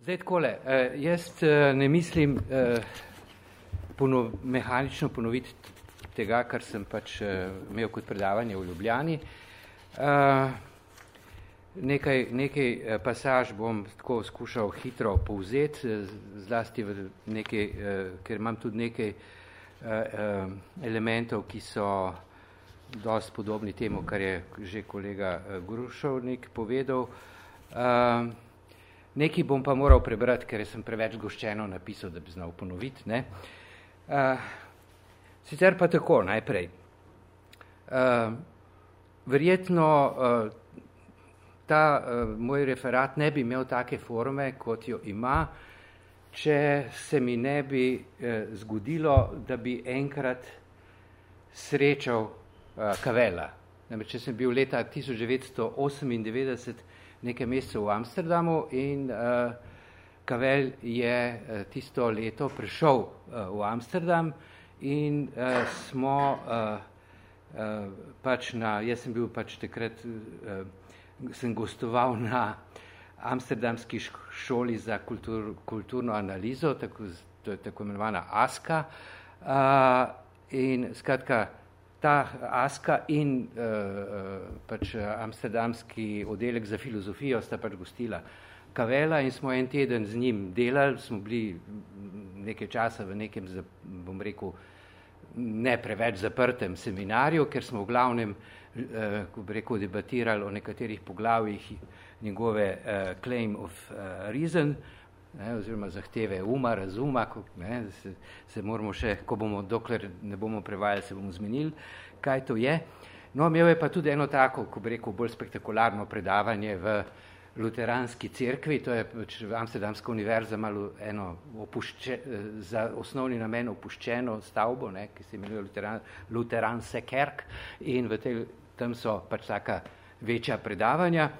Zdaj takole, uh, jaz uh, ne mislim uh, ponov, mehanično ponoviti tega, kar sem pač uh, imel kot predavanje v Ljubljani. Uh, nekaj, nekaj pasaž bom tako skušal hitro povzeti, zlasti v nekaj, uh, ker imam tudi nekaj uh, uh, elementov, ki so dosti podobni temu, kar je že kolega Grušovnik povedal. Uh, Nekaj bom pa moral prebrati, ker sem preveč goščeno napisal, da bi znal ponoviti. Ne? Uh, sicer pa tako, najprej. Uh, verjetno uh, ta uh, moj referat ne bi imel take forme, kot jo ima, če se mi ne bi uh, zgodilo, da bi enkrat srečal uh, Kavela. Namreč, če sem bil leta 1998 nekaj mesecev v Amsterdamu in uh, Kavel je uh, tisto leto prišel uh, v Amsterdam in uh, smo uh, uh, pač na, jaz sem bil pač takrat, uh, sem gostoval na Amsterdamski šoli za kultur, kulturno analizo, tako, to je tako imenovana ASKA uh, in skratka, ta Aska in uh, pač amsterdamski oddelek za filozofijo sta pač gostila Kavela in smo en teden z njim delali, smo bili nekaj časa v nekem, bom rekel, ne preveč zaprtem seminarju, ker smo v glavnem, uh, ko bi rekel, debatirali o nekaterih poglavjih njegove uh, claim of uh, reason, uh, ne, oziroma zahteve uma, razuma, ko, ne, se, se moramo še, ko bomo, dokler ne bomo prevajali, se bomo zmenili, kaj to je. No, imel je pa tudi eno tako, ko bi rekel, bolj spektakularno predavanje v luteranski cerkvi, to je pač Amsterdamska univerza malo eno opušče, za osnovni namen opuščeno stavbo, ne, ki se imenuje Luteran, Luteranse Kerk in v tej, tam so pač taka večja predavanja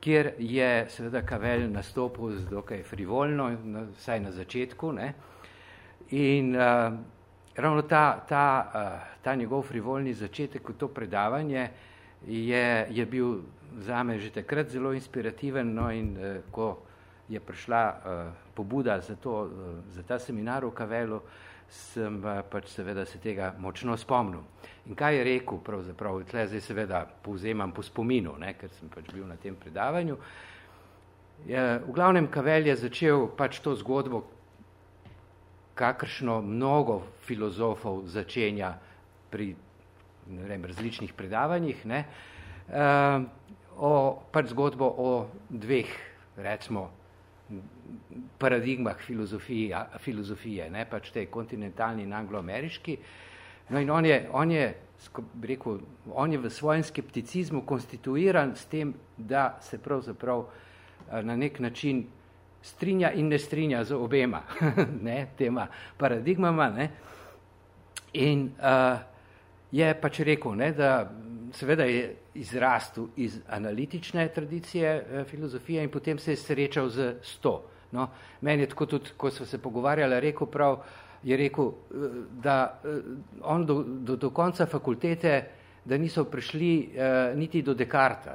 kjer je seveda Kavel nastopil z dokaj frivolno, vsaj na začetku. Ne? In uh, ravno ta, ta, uh, ta njegov frivolni začetek v to predavanje je, je bil zame že takrat zelo inspirativen, no in uh, ko je prišla uh, pobuda za, to, uh, za ta seminar v Kavelu, sem uh, pač seveda se tega močno spomnil. In kaj je rekel pravzaprav, tle zdaj seveda povzemam po spominu, ne, ker sem pač bil na tem predavanju. Je, v glavnem Kavel je začel pač to zgodbo, kakršno mnogo filozofov začenja pri ne vem, različnih predavanjih, ne, uh, o, pač zgodbo o dveh, recimo, paradigmah filozofije, ne, pač tej kontinentalni in angloameriški, No in on je, on je, rekel, on je v svojem skepticizmu konstituiran s tem, da se pravzaprav eh, na nek način strinja in ne strinja z obema ne, tema paradigmama. Ne. In uh, je pač rekel, ne, da seveda je izrastel iz analitične tradicije uh, filozofije in potem se je srečal z sto. No, meni je tako tudi, ko smo se pogovarjali, rekel prav, je rekel, eh, da eh, on do, do, do konca fakultete, da niso prišli uh, niti do Dekarta,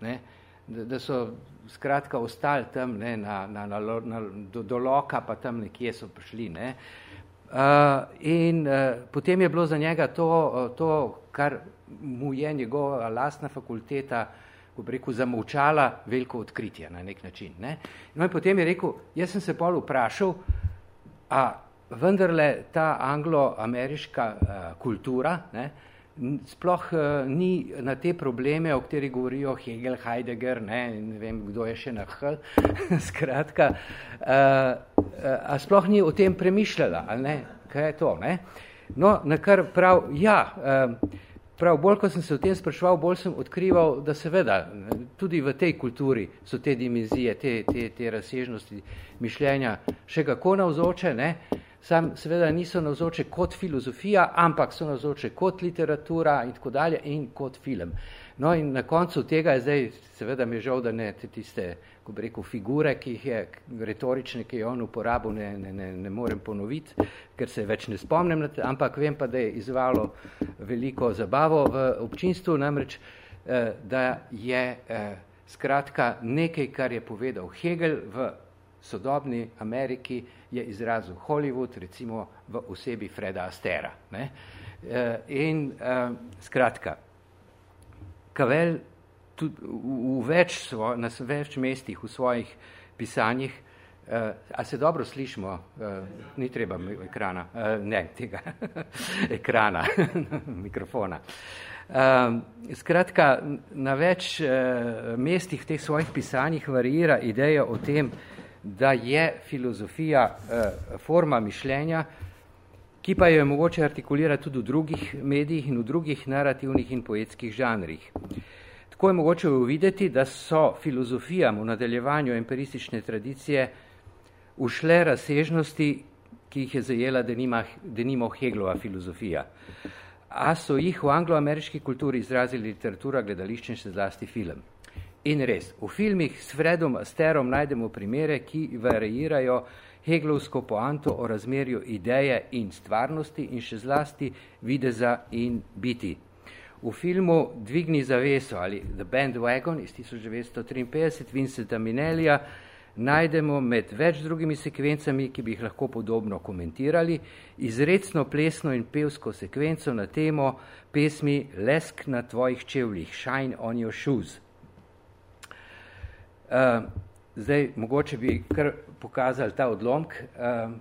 ne? Da, da so skratka ostali tam, ne, na, na, na, na, do, do Loka, pa tam nekje so prišli. Ne? Uh, in uh, potem je bilo za njega to, to, kar mu je njegova lastna fakulteta, ko bi rekel, zamovčala veliko odkritje na nek način. Ne? No in potem je rekel, jaz sem se pol vprašal, a vendarle ta anglo-ameriška uh, kultura ne, sploh uh, ni na te probleme, o kateri govorijo Hegel, Heidegger, ne, ne vem, kdo je še na H, skratka, uh, uh, a sploh ni o tem premišljala, ali ne, kaj je to, ne. No, na kar prav, ja, uh, prav, bolj ko sem se o tem spraševal, bolj sem odkrival, da seveda, tudi v tej kulturi so te dimenzije, te, te, te razsežnosti mišljenja še kako navzoče, ne, uh, sam seveda niso navzoče kot filozofija, ampak so navzoče kot literatura in tako dalje in kot film. No in na koncu tega je zdaj, seveda mi je žal, da ne te tiste, ko bi rekel, figure, ki jih je retorične, ki je on uporabil, ne, ne, ne, ne morem ponoviti, ker se več ne spomnim, ampak vem pa, da je izvalo veliko zabavo v občinstvu, namreč, eh, da je eh, skratka nekaj, kar je povedal Hegel v sodobni Ameriki je izrazil Hollywood, recimo v osebi Freda Astera. Ne? Eh, in skratka, Kavel tudi v, v več svo, na več mestih v svojih pisanjih, uh, a se dobro slišimo, uh, ni treba ekrana, uh, ne, tega ekrana, mikrofona. Uh, skratka, na več uh, mestih v teh svojih pisanjih varira ideja o tem, da je filozofija uh, forma mišljenja, ki pa jo je mogoče artikulirati tudi v drugih medijih in v drugih narativnih in poetskih žanrih. Tako je mogoče uvideti, da so filozofijam v nadaljevanju empiristične tradicije ušle razsežnosti, ki jih je zajela denima, denimo Heglova filozofija. A so jih v angloameriški kulturi izrazili literatura, gledališče in še zlasti film. In res, v filmih s Fredom Asterom najdemo primere, ki variirajo Heglovsko poanto o razmerju ideje in stvarnosti in še zlasti videza in biti. V filmu Dvigni zaveso ali The Bandwagon iz 1953 Vincenta Minellija najdemo med več drugimi sekvencami, ki bi jih lahko podobno komentirali, izredno plesno in pevsko sekvenco na temo pesmi Lesk na tvojih čevljih, Shine on your shoes. Uh, zdaj, mogoče bi kar pokazali ta odlomk. Um,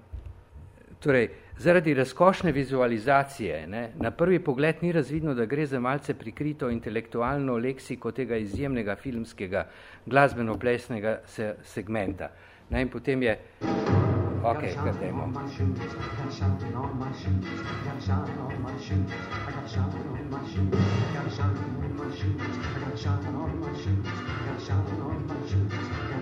torej, zaradi razkošne vizualizacije ne, na prvi pogled ni razvidno, da gre za malce prikrito intelektualno leksiko tega izjemnega filmskega glasbeno-plesnega se, segmenta. Ne, in potem je Ok, kar I got shine shoes,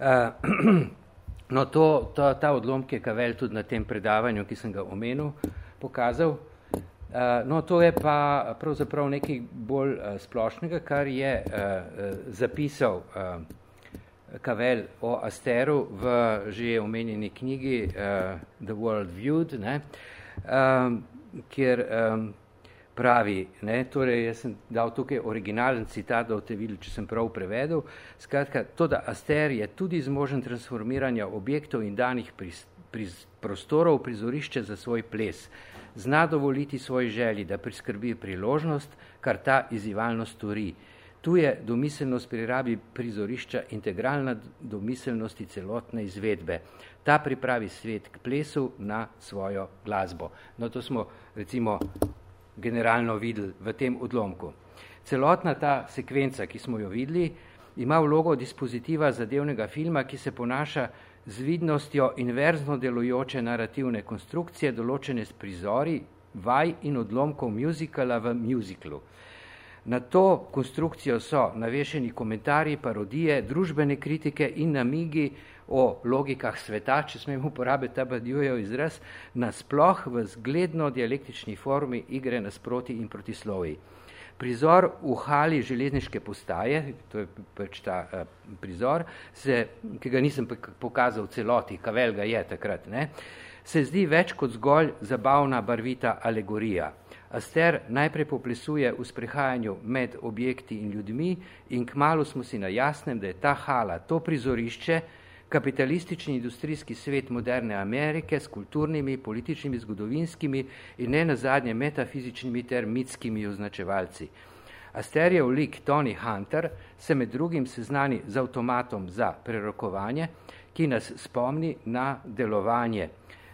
no, to, to, ta odlomk je Kavel tudi na tem predavanju, ki sem ga omenil, pokazal. Uh, no, to je pa pravzaprav nekaj bolj uh, splošnega, kar je uh, uh, zapisal uh, Kavel o Asteru v že omenjeni knjigi uh, The World Viewed, ne, um, kjer um, pravi, ne, torej jaz sem dal tukaj originalen citat, da boste videli, če sem prav prevedel, skratka, to, da Aster je tudi zmožen transformiranja objektov in danih priz, priz, prostorov prizorišče za svoj ples, zna dovoliti svoj želji, da priskrbi priložnost, kar ta izivalnost stori. Tu je domiselnost pri rabi prizorišča integralna domiselnosti celotne izvedbe. Ta pripravi svet k plesu na svojo glasbo. No, to smo recimo generalno videli v tem odlomku. Celotna ta sekvenca, ki smo jo videli, ima vlogo dispozitiva zadevnega filma, ki se ponaša z vidnostjo inverzno delujoče narativne konstrukcije, določene s prizori, vaj in odlomkov muzikala v muziklu. Na to konstrukcijo so navešeni komentarji, parodije, družbene kritike in namigi o logikah sveta, če smemo uporabiti ta Badiujev izraz, nasploh v zgledno dialektični formi igre nasproti in protislovi. Prizor v hali železniške postaje, to je pač ta uh, prizor, se, ki ga nisem pokazal celoti, kavel ga je takrat, ne, se zdi več kot zgolj zabavna barvita alegorija. Aster najprej poplesuje v sprehajanju med objekti in ljudmi in kmalo smo si na jasnem, da je ta hala to prizorišče, kapitalistični industrijski svet moderne Amerike s kulturnimi, političnimi, zgodovinskimi in ne nazadnje metafizičnimi ter mitskimi označevalci. Asterjev lik Tony Hunter se med drugim seznani z avtomatom za prerokovanje, ki nas spomni na delovanje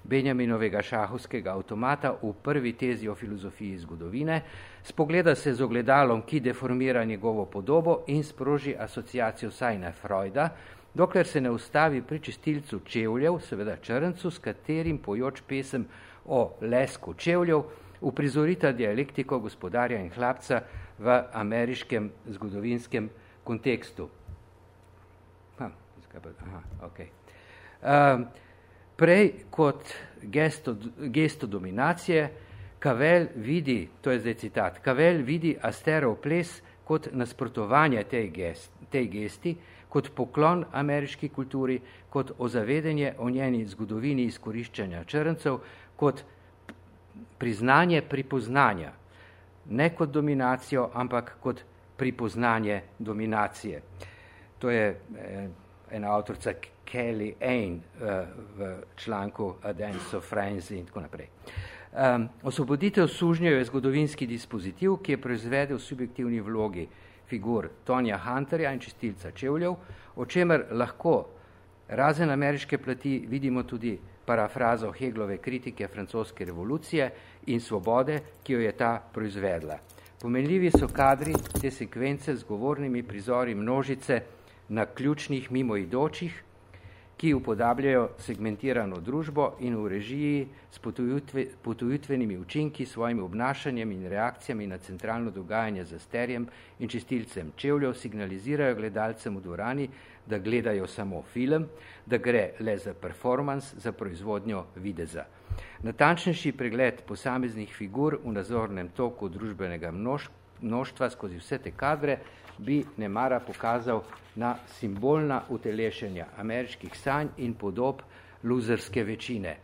Benjaminovega šahovskega avtomata v prvi tezi o filozofiji zgodovine, spogleda se z ogledalom, ki deformira njegovo podobo in sproži asociacijo Sajna Freuda, dokler se ne ustavi pri čistilcu čevljev, seveda črncu, s katerim pojoč pesem o lesku čevljev, uprizorita dialektiko gospodarja in hlapca v ameriškem zgodovinskem kontekstu. Ha, aha, okay. uh, prej kot gesto, gesto dominacije, Kavel vidi, to je zdaj citat, Kavel vidi Asterov ples kot nasprotovanje tej, gest, tej gesti, kot poklon ameriški kulturi, kot ozavedenje o njeni zgodovini izkoriščanja črncev, kot priznanje pripoznanja, ne kot dominacijo, ampak kot pripoznanje dominacije. To je eh, ena avtorica Kelly Ain eh, v članku A Dance of Frenzy in tako naprej. Um, osvoboditev sužnjev je zgodovinski dispozitiv, ki je proizvedel subjektivni vlogi figur Tonja Hunterja in čistilca Čevljev, o čemer lahko razen ameriške plati vidimo tudi parafrazo Heglove kritike francoske revolucije in svobode, ki jo je ta proizvedla. Pomenljivi so kadri te sekvence z govornimi prizori množice na ključnih mimoidočih, ki upodabljajo segmentirano družbo in v režiji s potujitve, potujitvenimi učinki, svojim obnašanjem in reakcijami na centralno dogajanje z asterjem in čistilcem čevljev signalizirajo gledalcem v dvorani, da gledajo samo film, da gre le za performance, za proizvodnjo videza. Natančnejši pregled posameznih figur v nazornem toku družbenega množstva skozi vse te kadre bi nemara pokazal na simbolna utelešenja ameriških sanj in podob luzerske večine.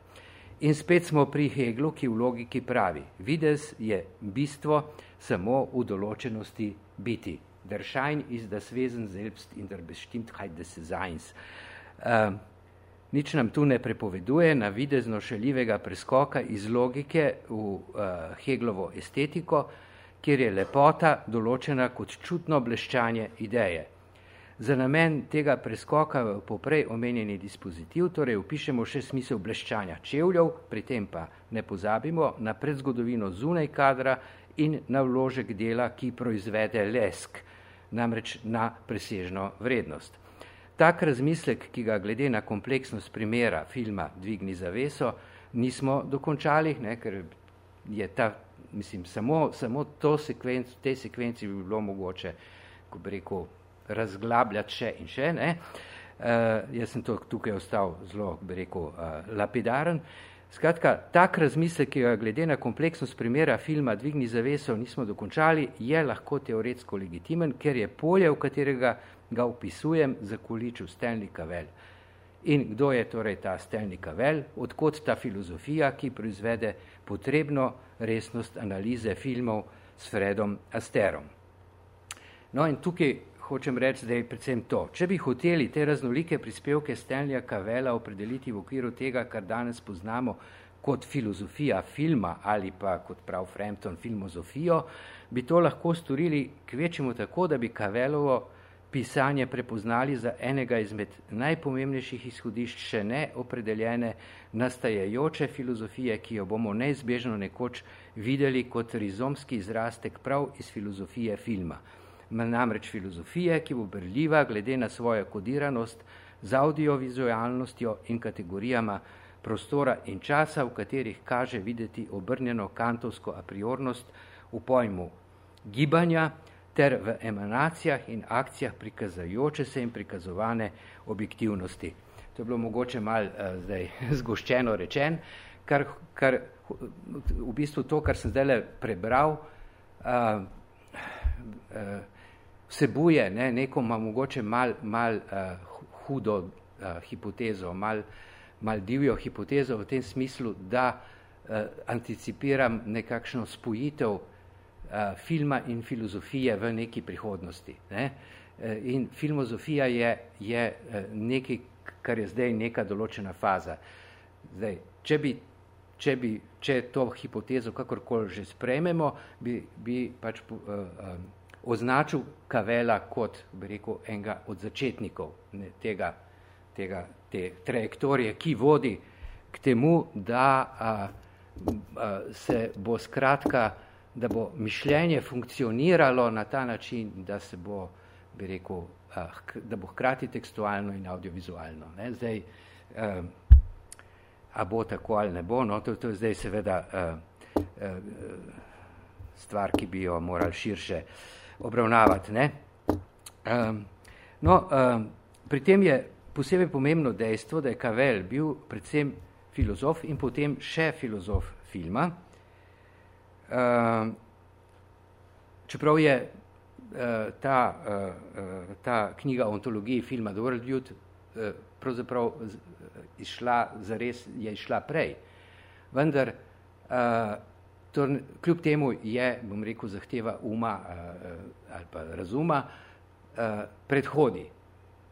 In spet smo pri Heglu, ki v logiki pravi, videz je bistvo samo v določenosti biti. Der Schein ist das Wesen selbst in der Bestimmtheit des Seins. Uh, nič nam tu ne prepoveduje na videzno šeljivega preskoka iz logike v uh, Heglovo estetiko, kjer je lepota določena kot čutno bleščanje ideje. Za namen tega preskoka v poprej omenjeni dispozitiv, torej upišemo še smisel bleščanja čevljev, pri tem pa ne pozabimo na predzgodovino zunaj kadra in na vložek dela, ki proizvede lesk, namreč na presežno vrednost. Tak razmislek, ki ga glede na kompleksnost primera filma Dvigni zaveso, nismo dokončali, ne, ker je ta mislim, samo, samo to sekvenc, te sekvenci bi bilo mogoče, ko bi rekel, razglabljati še in še. Ne? Uh, jaz sem to tukaj ostal zelo, bi rekel, uh, lapidaren. Skratka, tak razmislek, ki ga glede na kompleksnost primera filma Dvigni zaveso nismo dokončali, je lahko teoretsko legitimen, ker je polje, v katerega ga upisujem, zakoličil Stanley Cavell. In kdo je torej ta Stanley Cavell? Odkot ta filozofija, ki proizvede potrebno resnost analize filmov s Fredom Asterom. No in tukaj hočem reči, da je predvsem to. Če bi hoteli te raznolike prispevke Stanleya Cavella opredeliti v okviru tega, kar danes poznamo kot filozofija filma ali pa kot prav Frampton filmozofijo, bi to lahko storili kvečemu tako, da bi Cavellovo pisanje prepoznali za enega izmed najpomembnejših izhodišč še ne opredeljene nastajajoče filozofije, ki jo bomo neizbežno nekoč videli kot rizomski izrastek prav iz filozofije filma. Namreč filozofije, ki bo brljiva glede na svojo kodiranost z audiovizualnostjo in kategorijama prostora in časa, v katerih kaže videti obrnjeno kantovsko apriornost v pojmu gibanja, ter v emanacijah in akcijah prikazajoče se in prikazovane objektivnosti. to je bilo mogoče mal uh, zdaj zgoščeno rečen, kar, kar v bistvu to, kar sem zdaj prebral, uh, uh, vsebuje ne, neko ma mogoče mal, mal uh, hudo uh, hipotezo, mal, mal divjo hipotezo v tem smislu, da uh, anticipiram nekakšno spojitev uh, filma in filozofije v neki prihodnosti. Ne. Uh, in filozofija je, je uh, nekaj, kar je zdaj neka določena faza. Zdaj, če bi če bi, če to hipotezo kakorkoli že sprejmemo, bi, bi pač uh, uh, označil Kavela kot, bi rekel, enega od začetnikov ne, tega, tega, te trajektorije, ki vodi k temu, da uh, uh, se bo skratka, da bo mišljenje funkcioniralo na ta način, da se bo, bi rekel, uh, da bo hkrati tekstualno in audiovizualno. Ne. Zdaj, uh, a bo tako ali ne bo, no, to, to je zdaj seveda uh, stvar, ki bi jo morali širše obravnavati. Ne? Um, no, um, pri tem je posebej pomembno dejstvo, da je Kavel bil predvsem filozof in potem še filozof filma. Um, čeprav je uh, ta, uh, ta knjiga o ontologiji filma The World Youth uh, pravzaprav izšla, zares je išla prej. Vendar, uh, to, kljub temu je, bom rekel, zahteva uma uh, ali pa razuma, uh, predhodi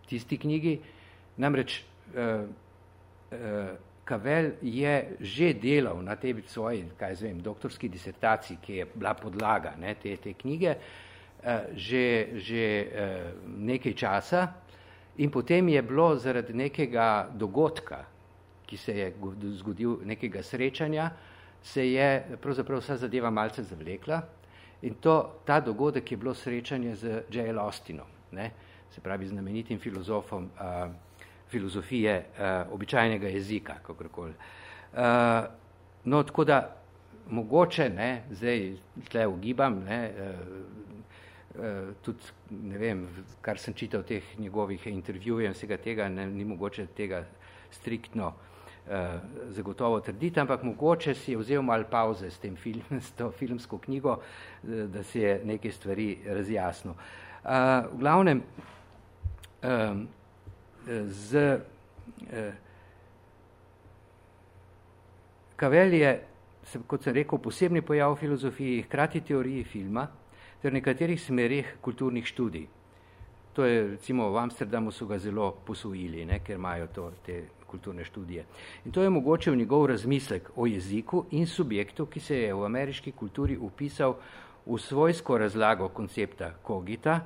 tisti knjigi, namreč uh, uh, Kavel je že delal na tej svoji, kaj zvem, doktorski disertaciji, ki je bila podlaga ne, te, te knjige, uh, že, že uh, nekaj časa, In potem je bilo zaradi nekega dogodka, ki se je zgodil, nekega srečanja, se je pravzaprav vsa zadeva malce zavlekla in to, ta dogodek je bilo srečanje z J.L. Austinom, ne? se pravi znamenitim filozofom uh, filozofije uh, običajnega jezika, kakorkoli. Uh, no, tako da mogoče, ne, zdaj tle ugibam, ne, uh, Eh, tudi, ne vem, kar sem čital teh njegovih intervjujev in vsega tega, ne, ni mogoče tega striktno uh, zagotovo trditi, ampak mogoče si je vzel malo pauze s, tem film, s to filmsko knjigo, da se je neke stvari razjasnil. Uh, v glavnem, uh, z Kavel je, kot sem rekel, posebni pojav v filozofiji, hkrati teoriji filma, ter nekaterih smerih kulturnih študij. To je, recimo, v Amsterdamu so ga zelo posvojili, ne, ker imajo to, te kulturne študije. In to je mogoče v njegov razmislek o jeziku in subjektu, ki se je v ameriški kulturi upisal v svojsko razlago koncepta kogita,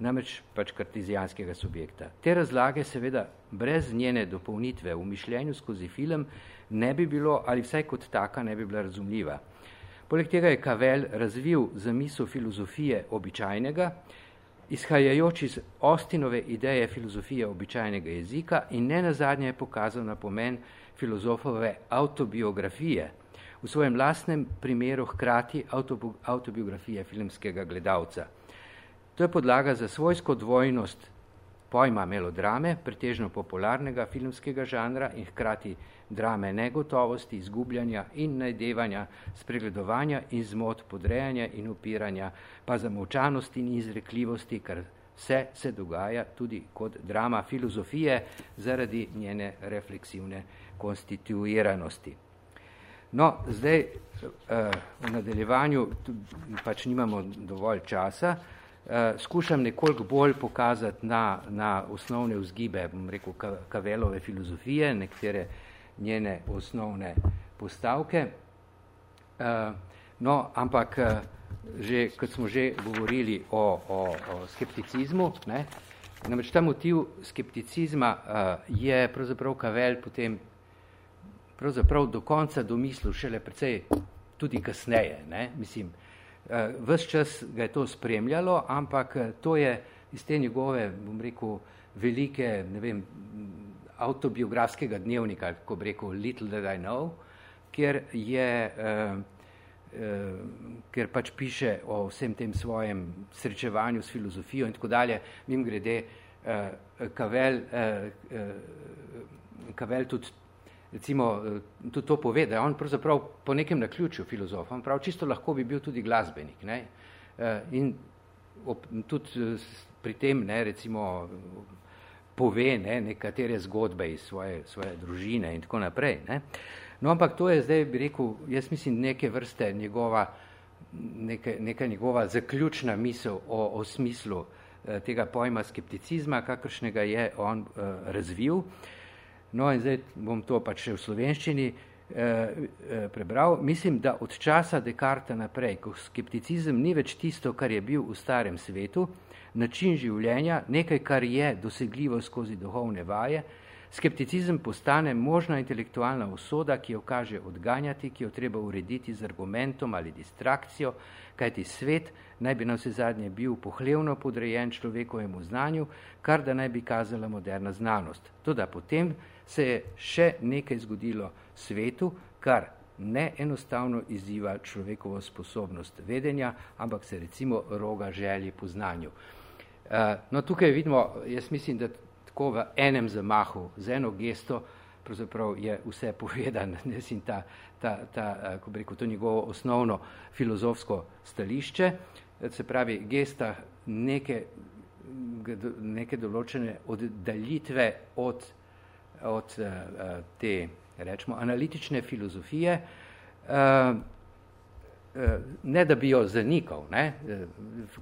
namreč pač kartizijanskega subjekta. Te razlage seveda brez njene dopolnitve v mišljenju skozi film ne bi bilo, ali vsaj kot taka ne bi bila razumljiva. Poleg tega je Kavel razvil zamisel filozofije običajnega, izhajajoč iz Ostinove ideje filozofije običajnega jezika in ne nazadnje je pokazal na pomen filozofove autobiografije, v svojem lastnem primeru hkrati autobiografije filmskega gledalca. To je podlaga za svojsko dvojnost pojma melodrame, pretežno popularnega filmskega žanra in hkrati drame negotovosti, izgubljanja in najdevanja, spregledovanja in zmot, podrejanja in upiranja, pa zamovčanosti in izrekljivosti, kar vse se dogaja tudi kot drama filozofije zaradi njene refleksivne konstituiranosti. No, zdaj eh, v nadaljevanju pač nimamo dovolj časa, skušam nekoliko bolj pokazati na, na osnovne vzgibe, bom rekel, Kavelove filozofije, nekatere njene osnovne postavke. Eh, no, ampak eh, že, kot smo že govorili o, o, o skepticizmu, ne, namreč ta motiv skepticizma eh, je pravzaprav Kavel potem pravzaprav do konca domislil šele precej tudi kasneje. Ne, mislim, ves čas ga je to spremljalo, ampak to je iz te njegove, bom rekel, velike, ne vem, autobiografskega dnevnika, ko bi rekel Little That I Know, kjer je, uh, uh, kjer pač piše o vsem tem svojem srečevanju s filozofijo in tako dalje. Mim grede, uh, Kavel uh, Kavel tudi, recimo, tudi to pove, da je on pravzaprav po nekem naključju filozof, on prav čisto lahko bi bil tudi glasbenik. Ne? In ob, tudi pri tem, ne, recimo, pove ne, nekatere zgodbe iz svoje, svoje družine in tako naprej. Ne. No, ampak to je zdaj, bi rekel, jaz mislim, neke vrste njegova, neke, neka njegova zaključna misel o, o smislu eh, tega pojma skepticizma, kakršnega je on eh, razvil. No, in zdaj bom to pač še v slovenščini eh, eh, prebral. Mislim, da od časa Dekarta naprej, ko skepticizem ni več tisto, kar je bil v starem svetu, način življenja, nekaj, kar je dosegljivo skozi duhovne vaje, skepticizem postane možna intelektualna usoda, ki jo kaže odganjati, ki jo treba urediti z argumentom ali distrakcijo, kajti svet naj bi na vse zadnje bil pohlevno podrejen človekovemu znanju, kar da naj bi kazala moderna znanost. Toda potem se je še nekaj zgodilo svetu, kar ne enostavno izziva človekovo sposobnost vedenja, ampak se recimo roga želji po znanju. Eh, no, tukaj vidimo, jaz mislim, da tako v enem zamahu, z eno gesto, pravzaprav je vse povedano, jaz in ta, ta, ta, eh, ko bi rekel, to njegovo osnovno filozofsko stališče, se pravi, gesta neke, neke določene oddaljitve od, od eh, te, rečemo, analitične filozofije, Eh, ne da bi jo zanikal, ne, eh,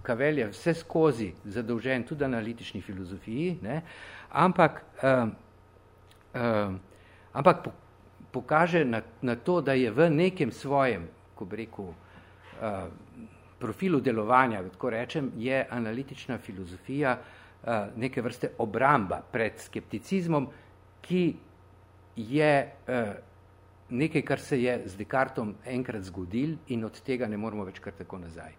Kavel je vse skozi zadolžen tudi analitični filozofiji, ne, ampak, ampak pokaže na, na to, da je v nekem svojem, ko bi rekel, profilu delovanja, tako rečem, je analitična filozofija neke vrste obramba pred skepticizmom, ki je uh, nekaj, kar se je z Descartom enkrat zgodil in od tega ne moramo več kar tako nazaj.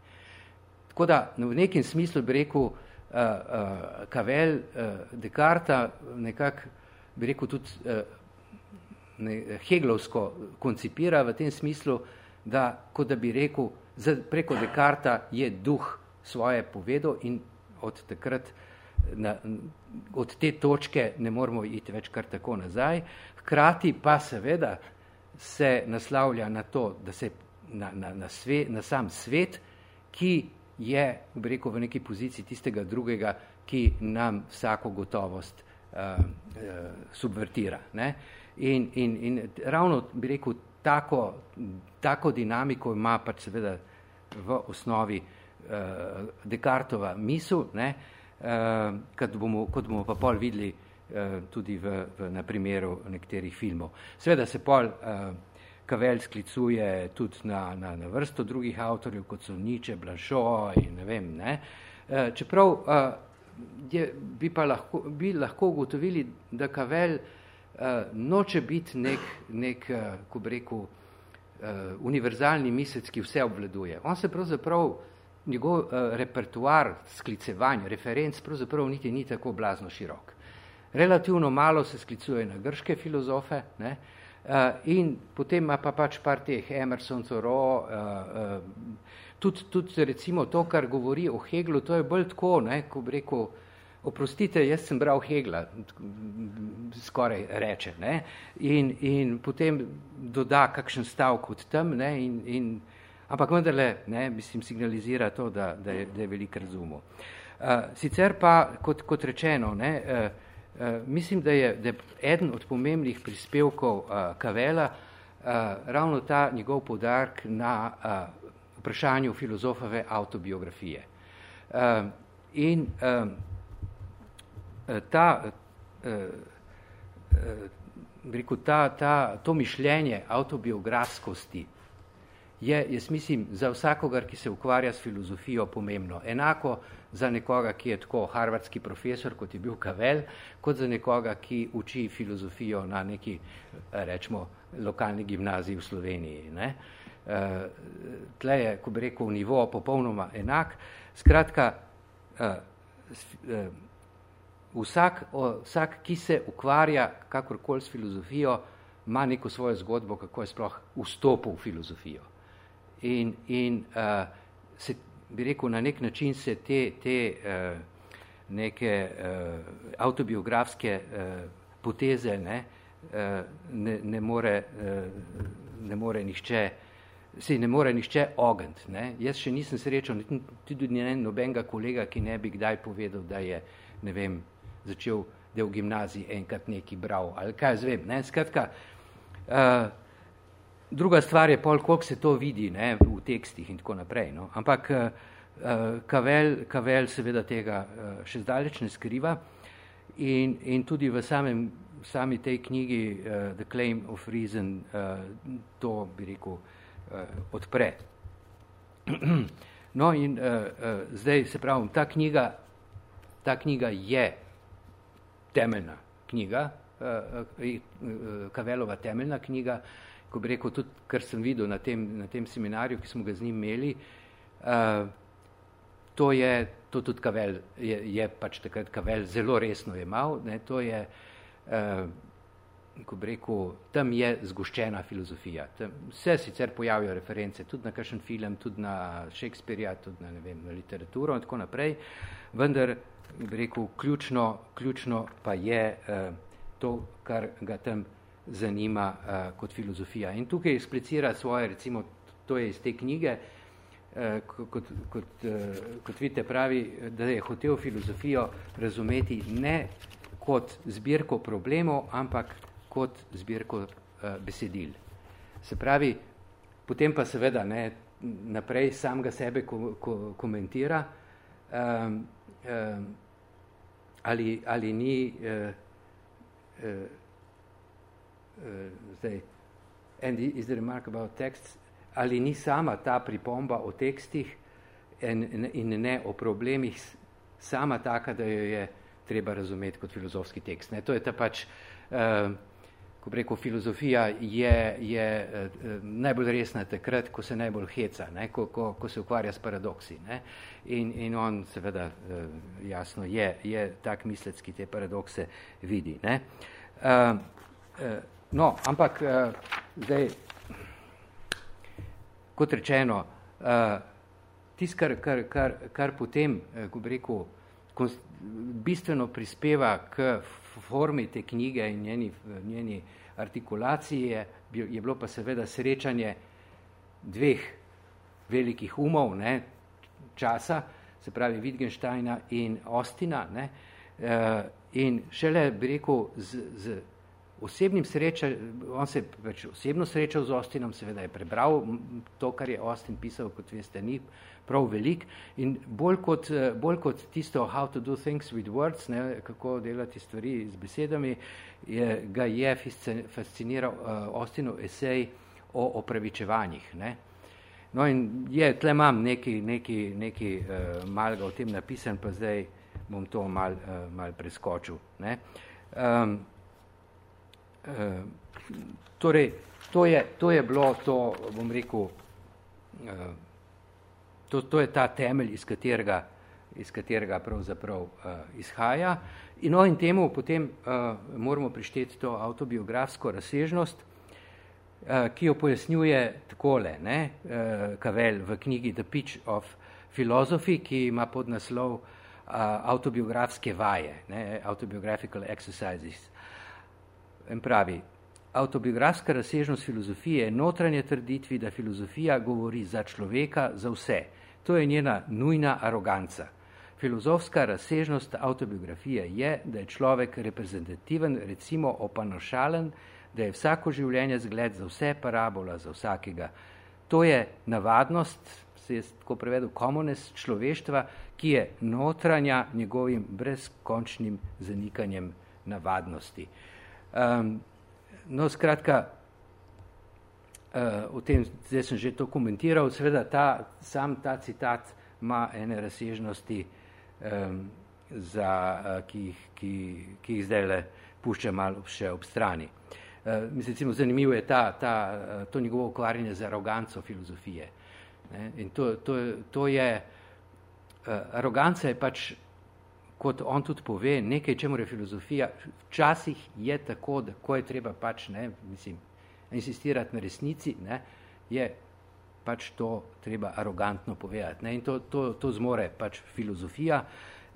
Tako da v nekem smislu bi rekel uh, uh, Kavel uh, Descarta nekako bi rekel tudi uh, ne, Heglovsko koncipira v tem smislu, da kot da bi rekel, za, preko Descarta je duh svoje povedal in od takrat na, od te točke ne moramo iti več kar tako nazaj. Hkrati pa seveda se naslavlja na to, da se na, na, na, sve, na sam svet, ki je v, rekel, v neki poziciji tistega drugega, ki nam vsako gotovost uh, uh, subvertira. Ne? In, in, in ravno bi rekel, tako, tako dinamiko ima pač seveda v osnovi uh, Descartova misel, ne? Uh, kot, bomo, kot bomo pa pol videli, Eh, tudi v, v, na primeru nekaterih filmov. Seveda se pol uh, Kavel sklicuje tudi na, na, na vrsto drugih avtorjev, kot so Nietzsche, Blanchot in ne vem. Ne. Uh, čeprav uh, je, bi pa lahko, bi lahko ugotovili, da Kavel uh, noče biti nek, nek uh, ko bi rekel, uh, univerzalni misec, ki vse obvladuje. On se pravzaprav, njegov uh, repertoar sklicevanj, referenc, pravzaprav niti ni tako blazno širok. Relativno malo se sklicuje na grške filozofe, ne, uh, in potem ima pa pač par teh Emerson, Thoreau, uh, uh, tudi, tudi recimo to, kar govori o Heglu, to je bolj tako, ne, ko bi rekel, oprostite, jaz sem bral Hegla, skoraj reče, ne, in, in potem doda kakšen stavk od tam, ne, in, in, ampak vendarle, ne, mislim, signalizira to, da, da, je, da je velik razumel. Uh, sicer pa, kot, kot rečeno, ne, uh, Eh, mislim, da je, da je eden od pomembnih prispevkov Kavela ravno ta njegov podark na vprašanju filozofove autobiografije. In ta, rekel, ta, ta, to mišljenje autobiografskosti je, jaz mislim, za vsakogar, ki se ukvarja s filozofijo, pomembno. Enako za nekoga, ki je tako harvardski profesor, kot je bil Kavel, kot za nekoga, ki uči filozofijo na neki, rečemo, lokalni gimnaziji v Sloveniji. Ne? Uh, tle je, ko bi rekel, nivo popolnoma enak. Skratka, uh, uh, vsak, vsak, ki se ukvarja kakorkoli s filozofijo, ima neko svojo zgodbo, kako je sploh vstopil v filozofijo. In, in uh, se bi rekel, na nek način se te, te uh, neke uh, autobiografske uh, poteze ne, ne, ne, more, ne more nihče si ne more nišče ogent. Ne? Jaz še nisem srečal tudi ne nobenega kolega, ki ne bi kdaj povedal, da je, ne vem, začel, da je v gimnaziji enkrat neki bral, ali kaj zvem. Ne? Skratka, uh, druga stvar je pol, koliko se to vidi ne? v tekstih in tako naprej. No? Ampak uh, Kavel, Kavel seveda tega uh, še zdaleč ne skriva in, in tudi v samem sami tej knjigi uh, The Claim of Reason uh, to, bi rekel, uh, uh, odpre. No in uh, uh, zdaj se pravim, ta knjiga, ta knjiga je temeljna knjiga, uh, uh, Kavelova temeljna knjiga, ko bi rekel tudi, kar sem videl na tem, na tem seminarju, ki smo ga z njim imeli, uh, to je, to tudi Kavel, je, je pač takrat Kavel zelo resno jemal, ne, to je uh, ko bi rekel, tam je zgoščena filozofija. Tam se sicer pojavijo reference tudi na kakšen film, tudi na Shakespearea, tudi na, ne vem, na literaturo in tako naprej, vendar, bi rekel, ključno, ključno pa je uh, to, kar ga tam zanima uh, kot filozofija. In tukaj eksplicira svoje, recimo, to je iz te knjige, uh, kot, kot, uh, kot vidite pravi, da je hotel filozofijo razumeti ne kot zbirko problemov, ampak kot zbirko uh, besedil. Se pravi, potem pa seveda ne, naprej sam ga sebe ko, ko, komentira, um, um, ali, ali ni uh, uh, zdaj, and is the remark about texts, ali ni sama ta pripomba o tekstih in, in ne o problemih sama taka, da jo je treba razumeti kot filozofski tekst. Ne? To je ta pač uh, ko preko filozofija je, je eh, najbolj resna takrat, ko se najbolj heca, ne, ko, ko, ko se ukvarja s paradoksi. Ne. In, in on seveda eh, jasno je, je tak mislec, ki te paradokse vidi. Ne. Uh, uh, no, ampak uh, zdaj, kot rečeno, uh, tis, kar, kar, kar, kar potem, uh, ko bi rekel, bistveno prispeva k formi te knjige in njeni, njeni artikulaciji je, je bilo pa seveda srečanje dveh velikih umov ne, časa, se pravi Wittgensteina in Ostina. Ne, uh, in šele bi rekel z, z osebnim srečanjem, on se je pač osebno srečal z Ostinom, seveda je prebral to, kar je Ostin pisal, kot veste, ni prav velik in bolj kot, eh, bolj kot tisto how to do things with words, ne, kako delati stvari z besedami, je, ga je fasciniral uh, Ostinov esej o opravičevanjih. Ne. No in je, tle imam neki, neki, neki uh, malega o tem napisan, pa zdaj bom to mal, uh, mal preskočil. Ne. Um, torej, to je, to je bilo to, bom rekel, uh, To, to je ta temelj, iz katerega, iz katerega pravzaprav uh, izhaja. In, no, in temu potem moramo prišteti to autobiografsko razsežnost, ki jo pojasnjuje takole, ne, Kavel v knjigi The Pitch of Philosophy, ki ima pod naslov autobiografske vaje, ne, autobiographical exercises. In pravi, autobiografska razsežnost filozofije je notranje trditvi, da filozofija govori za človeka, za vse. To je njena nujna aroganca. Filozofska razsežnost autobiografije je, da je človek reprezentativen, recimo opanošalen, da je vsako življenje zgled za vse parabola, za vsakega. To je navadnost, se je tako prevedel, komunes človeštva, ki je notranja njegovim brezkončnim zanikanjem navadnosti. Um, no, skratka, uh, o tem zdaj sem že to komentiral, seveda ta, sam ta citat ima ene razsežnosti, um, za, uh, ki, ki, ki jih zdaj le pušča malo še ob strani. Uh, mislim, recimo, zanimivo je ta, ta, uh, to njegovo ukvarjanje z aroganco filozofije. Ne? In to, to, to je, uh, aroganca je pač, kot on tudi pove, nekaj, čemu je filozofija, včasih je tako, da ko je treba pač, ne, mislim, insistirati na resnici, ne, je pač to treba arogantno povedati. Ne, in to, to, to zmore pač filozofija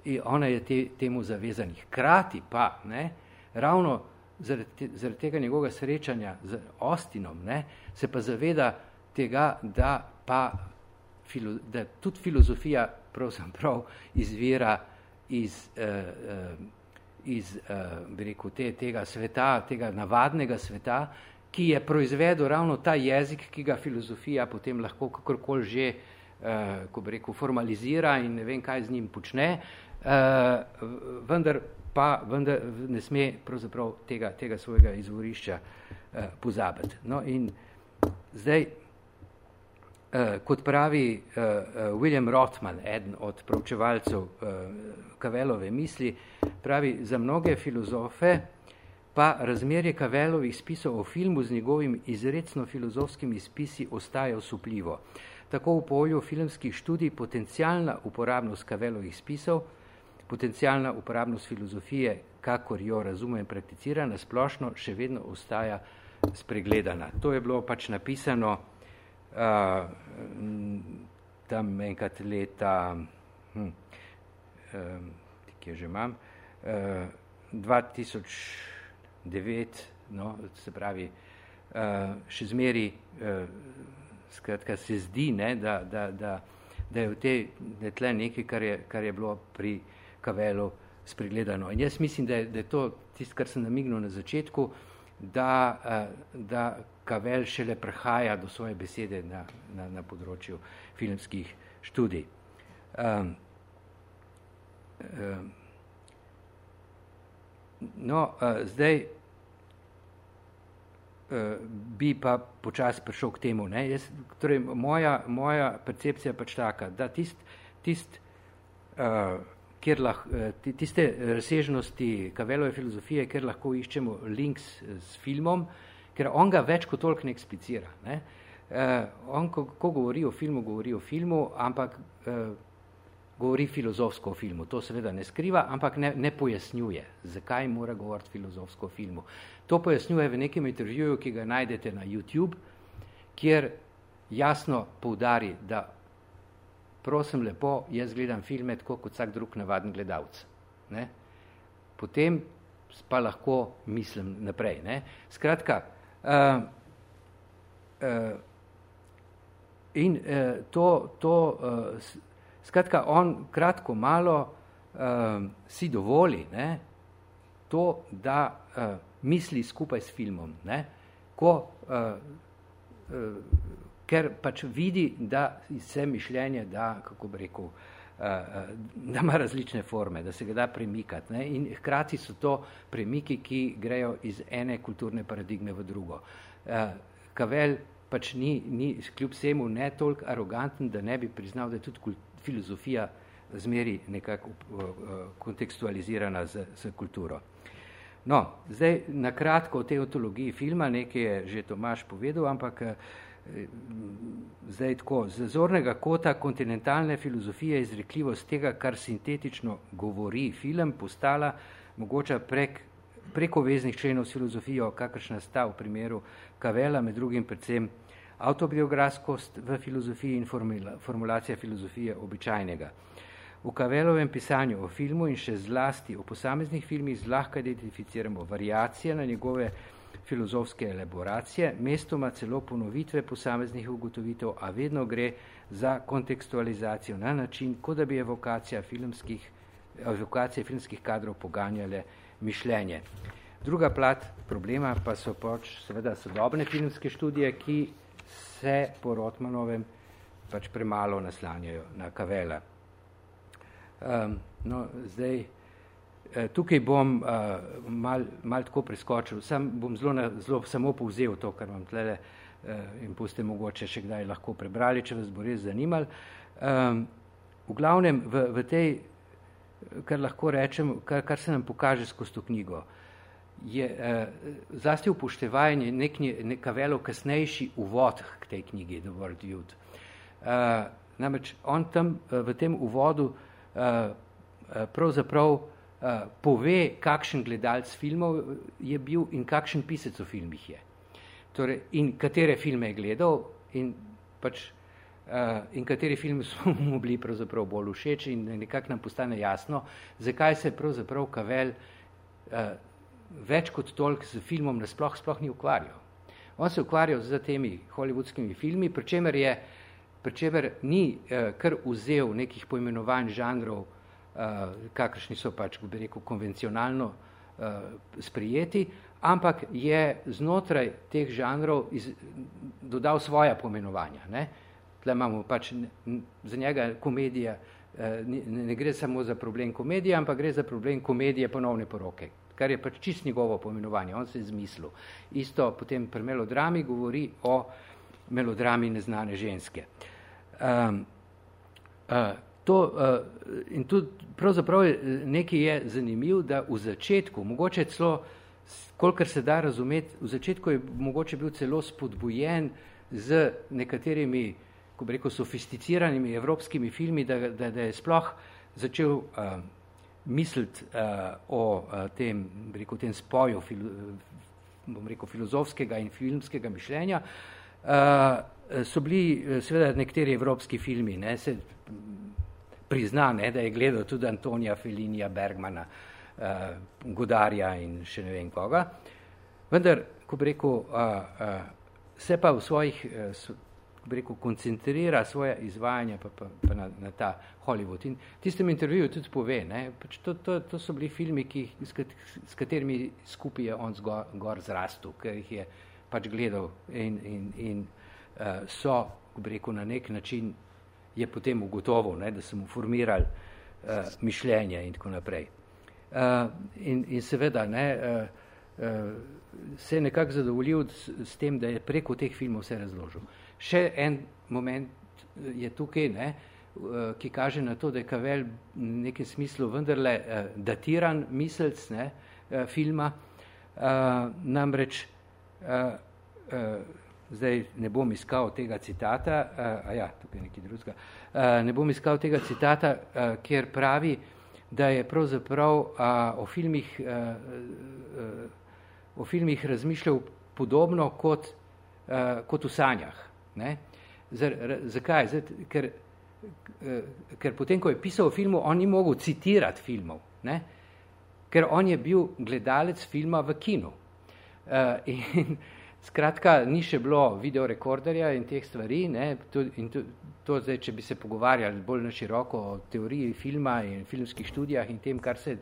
in ona je te, temu zavezanih. Krati pa, ne, ravno zaradi, zaradi tega njegovega srečanja z Ostinom, ne, se pa zaveda tega, da pa filo, da tudi filozofija pravzaprav izvira iz, eh, eh, iz eh, rekel, te, tega sveta, tega navadnega sveta, ki je proizvedel ravno ta jezik, ki ga filozofija potem lahko kakorkoli že, eh, ko bi rekel, formalizira in ne vem, kaj z njim počne, eh, vendar pa vendar ne sme pravzaprav tega, tega svojega izvorišča eh, pozabiti. No in zdaj, kot pravi eh, eh William Rothman, eden od pravčevalcev eh, Kavelove misli, pravi, za mnoge filozofe pa razmerje Kavelovih spisov o filmu z njegovim izredno filozofskimi spisi ostaja osupljivo. Tako v polju filmskih študij potencialna uporabnost Kavelovih spisov potencijalna uporabnost filozofije, kakor jo razume in prakticira, na splošno še vedno ostaja spregledana. To je bilo pač napisano uh, tam enkrat leta, hm, uh, ki je že imam, uh, 2009, no, se pravi, uh, še zmeri, uh, skratka, se zdi, ne, da, da, da, da je v tej, da je tle nekaj, kar je, kar je bilo pri Kavelu spregledano. In jaz mislim, da je, da je to tisto, kar sem namignil na začetku, da, eh, da Kavel šele prehaja do svoje besede na, na, na področju filmskih študij. Um, um, no, uh, zdaj uh, bi pa počasi prišel k temu. Ne? Jaz, torej, moja, moja percepcija pač taka, da tist, tist uh, kjer lahko, eh, tiste razsežnosti Kavelove filozofije, kjer lahko iščemo links s filmom, ker on ga več kot toliko ne eksplicira. Ne? Uh, on, ko, ko govori o filmu, govori o filmu, ampak uh, govori filozofsko o filmu. To seveda ne skriva, ampak ne, ne pojasnjuje, zakaj mora govoriti filozofsko o filmu. To pojasnjuje v nekem intervjuju, ki ga najdete na YouTube, kjer jasno poudari, da prosim lepo, jaz gledam filme tako kot vsak drug navaden gledalec. Ne? Potem pa lahko mislim naprej. Ne? Skratka, uh, uh, in uh, to, to uh, skratka, on kratko malo uh, si dovoli ne? to, da uh, misli skupaj s filmom. Ne? Ko uh, uh, ker pač vidi, da se mišljenje da, kako bi rekel, eh, da ima različne forme, da se ga da premikati. Ne? In hkrati so to premiki, ki grejo iz ene kulturne paradigme v drugo. Eh, Kavel pač ni, ni kljub vsemu ne toliko aroganten, da ne bi priznal, da je tudi filozofija zmeri nekako kontekstualizirana z, z kulturo. No, zdaj na kratko o tej otologiji filma, nekaj je že Tomaš povedal, ampak zdaj tako, z zornega kota kontinentalne filozofije izrekljivost tega, kar sintetično govori film, postala mogoče prek, preko veznih členov s filozofijo, kakršna sta v primeru Kavela, med drugim predvsem autobiografskost v filozofiji in formula, formulacija filozofije običajnega. V Kavelovem pisanju o filmu in še zlasti o posameznih filmih zlahka identificiramo variacije na njegove filozofske elaboracije, mestoma celo ponovitve posameznih ugotovitev, a vedno gre za kontekstualizacijo na način, kot da bi evokacija filmskih, evokacije filmskih kadrov poganjale mišljenje. Druga plat problema pa so pač seveda sodobne filmske študije, ki se po Rotmanovem pač premalo naslanjajo na Kavela. Um, no, zdaj, tukaj bom uh, mal, mal tako preskočil, sam bom zelo, na, zelo samo povzel to, kar vam tlele uh, in boste mogoče še kdaj lahko prebrali, če vas bo res zanimal. Um, v glavnem, v, v tej, kar lahko rečem, kar, kar se nam pokaže skozi to knjigo, je uh, zlasti upoštevanje nek, neka velo kasnejši uvod k tej knjigi, The World Youth. Uh, namreč on tam uh, v tem uvodu uh, pravzaprav uh, pove, kakšen gledalec filmov je bil in kakšen pisec o filmih je. Torej, in katere filme je gledal in, pač, uh, in kateri filmi so mu bili pravzaprav bolj všeč in nekako nam postane jasno, zakaj se pravzaprav Kavel uh, več kot toliko z filmom nasploh sploh ni ukvarjal. On se ukvarjal z temi hollywoodskimi filmi, pri čemer, je, pri čemer ni eh, kar vzel nekih poimenovanj žanrov, eh, kakršni so pač, bi rekel, konvencionalno eh, sprijeti, ampak je znotraj teh žanrov iz, dodal svoja pomenovanja. Ne? Tle imamo pač za njega komedija, eh, ne, ne gre samo za problem komedije, ampak gre za problem komedije ponovne poroke, kar je pač čist njegovo pomenovanje, on se je zmislil. Isto potem pri melodrami govori o melodrami neznane ženske. Um, uh, to, uh, in tudi pravzaprav nekaj je zanimiv, da v začetku, mogoče celo kolikor se da razumeti, v začetku je mogoče bil celo spodbujen z nekaterimi, ko bi rekel, sofisticiranimi evropskimi filmi, da, da, da je sploh začel uh, misliti uh, o uh, tem, rekel, tem spoju filo, bom rekel, filozofskega in filmskega mišljenja, uh, so bili seveda nekateri evropski filmi, ne, se prizna, ne, da je gledal tudi Antonija Felinija Bergmana, uh, uh, Godarja in še ne vem koga. Vendar, ko bi rekel, uh, uh, se pa v svojih, uh, bi rekel, koncentrira svoje izvajanje pa, pa, pa na, na ta Hollywood. In tistem intervjuju tudi pove, ne, pač to, to, to so bili filmi, ki, s, kat, s katerimi skupaj je on zgor, gor zrastel, ker jih je pač gledal in, in, in uh, so, ko bi rekel, na nek način je potem ugotovil, ne, da so mu formirali uh, mišljenje in tako naprej. Uh, in, in seveda ne, uh, uh, se je nekako zadovoljil s, s tem, da je preko teh filmov vse razložil. Še en moment je tukaj, ne, uh, ki kaže na to, da je Kavel v nekem smislu vendarle uh, datiran miselc ne, uh, filma, uh, namreč uh, uh, zdaj ne bom iskal tega citata, uh, a ja, tukaj je nekaj drugega, uh, ne bom iskal tega citata, uh, kjer pravi, da je pravzaprav a, o, filmih, a, a, o filmih razmišljal podobno kot, a, kot v sanjah. Ne? Zar, r, zakaj? Zar, ker, a, ker potem, ko je pisal o filmu, on ni mogel citirati filmov, ne? ker on je bil gledalec filma v kinu. A, in, Skratka, ni še bilo videorekorderja in teh stvari, ne, to, in to, to zdaj, če bi se pogovarjali bolj na široko o teoriji filma in filmskih študijah in tem, kar se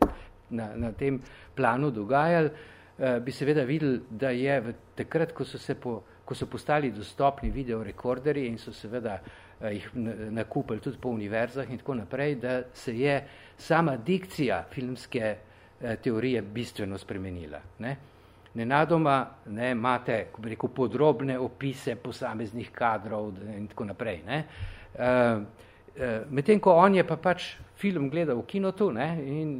na, na tem planu dogajali, eh, bi seveda videli, da je v takrat, ko so, se po, ko so postali dostopni videorekorderji in so seveda eh, jih nakupili tudi po univerzah in tako naprej, da se je sama dikcija filmske eh, teorije bistveno spremenila. Ne. Nenadoma ne, imate rekel, podrobne opise posameznih kadrov in tako naprej. Ne. E, Medtem, ko on je pa pač film gledal v kinotu ne, in,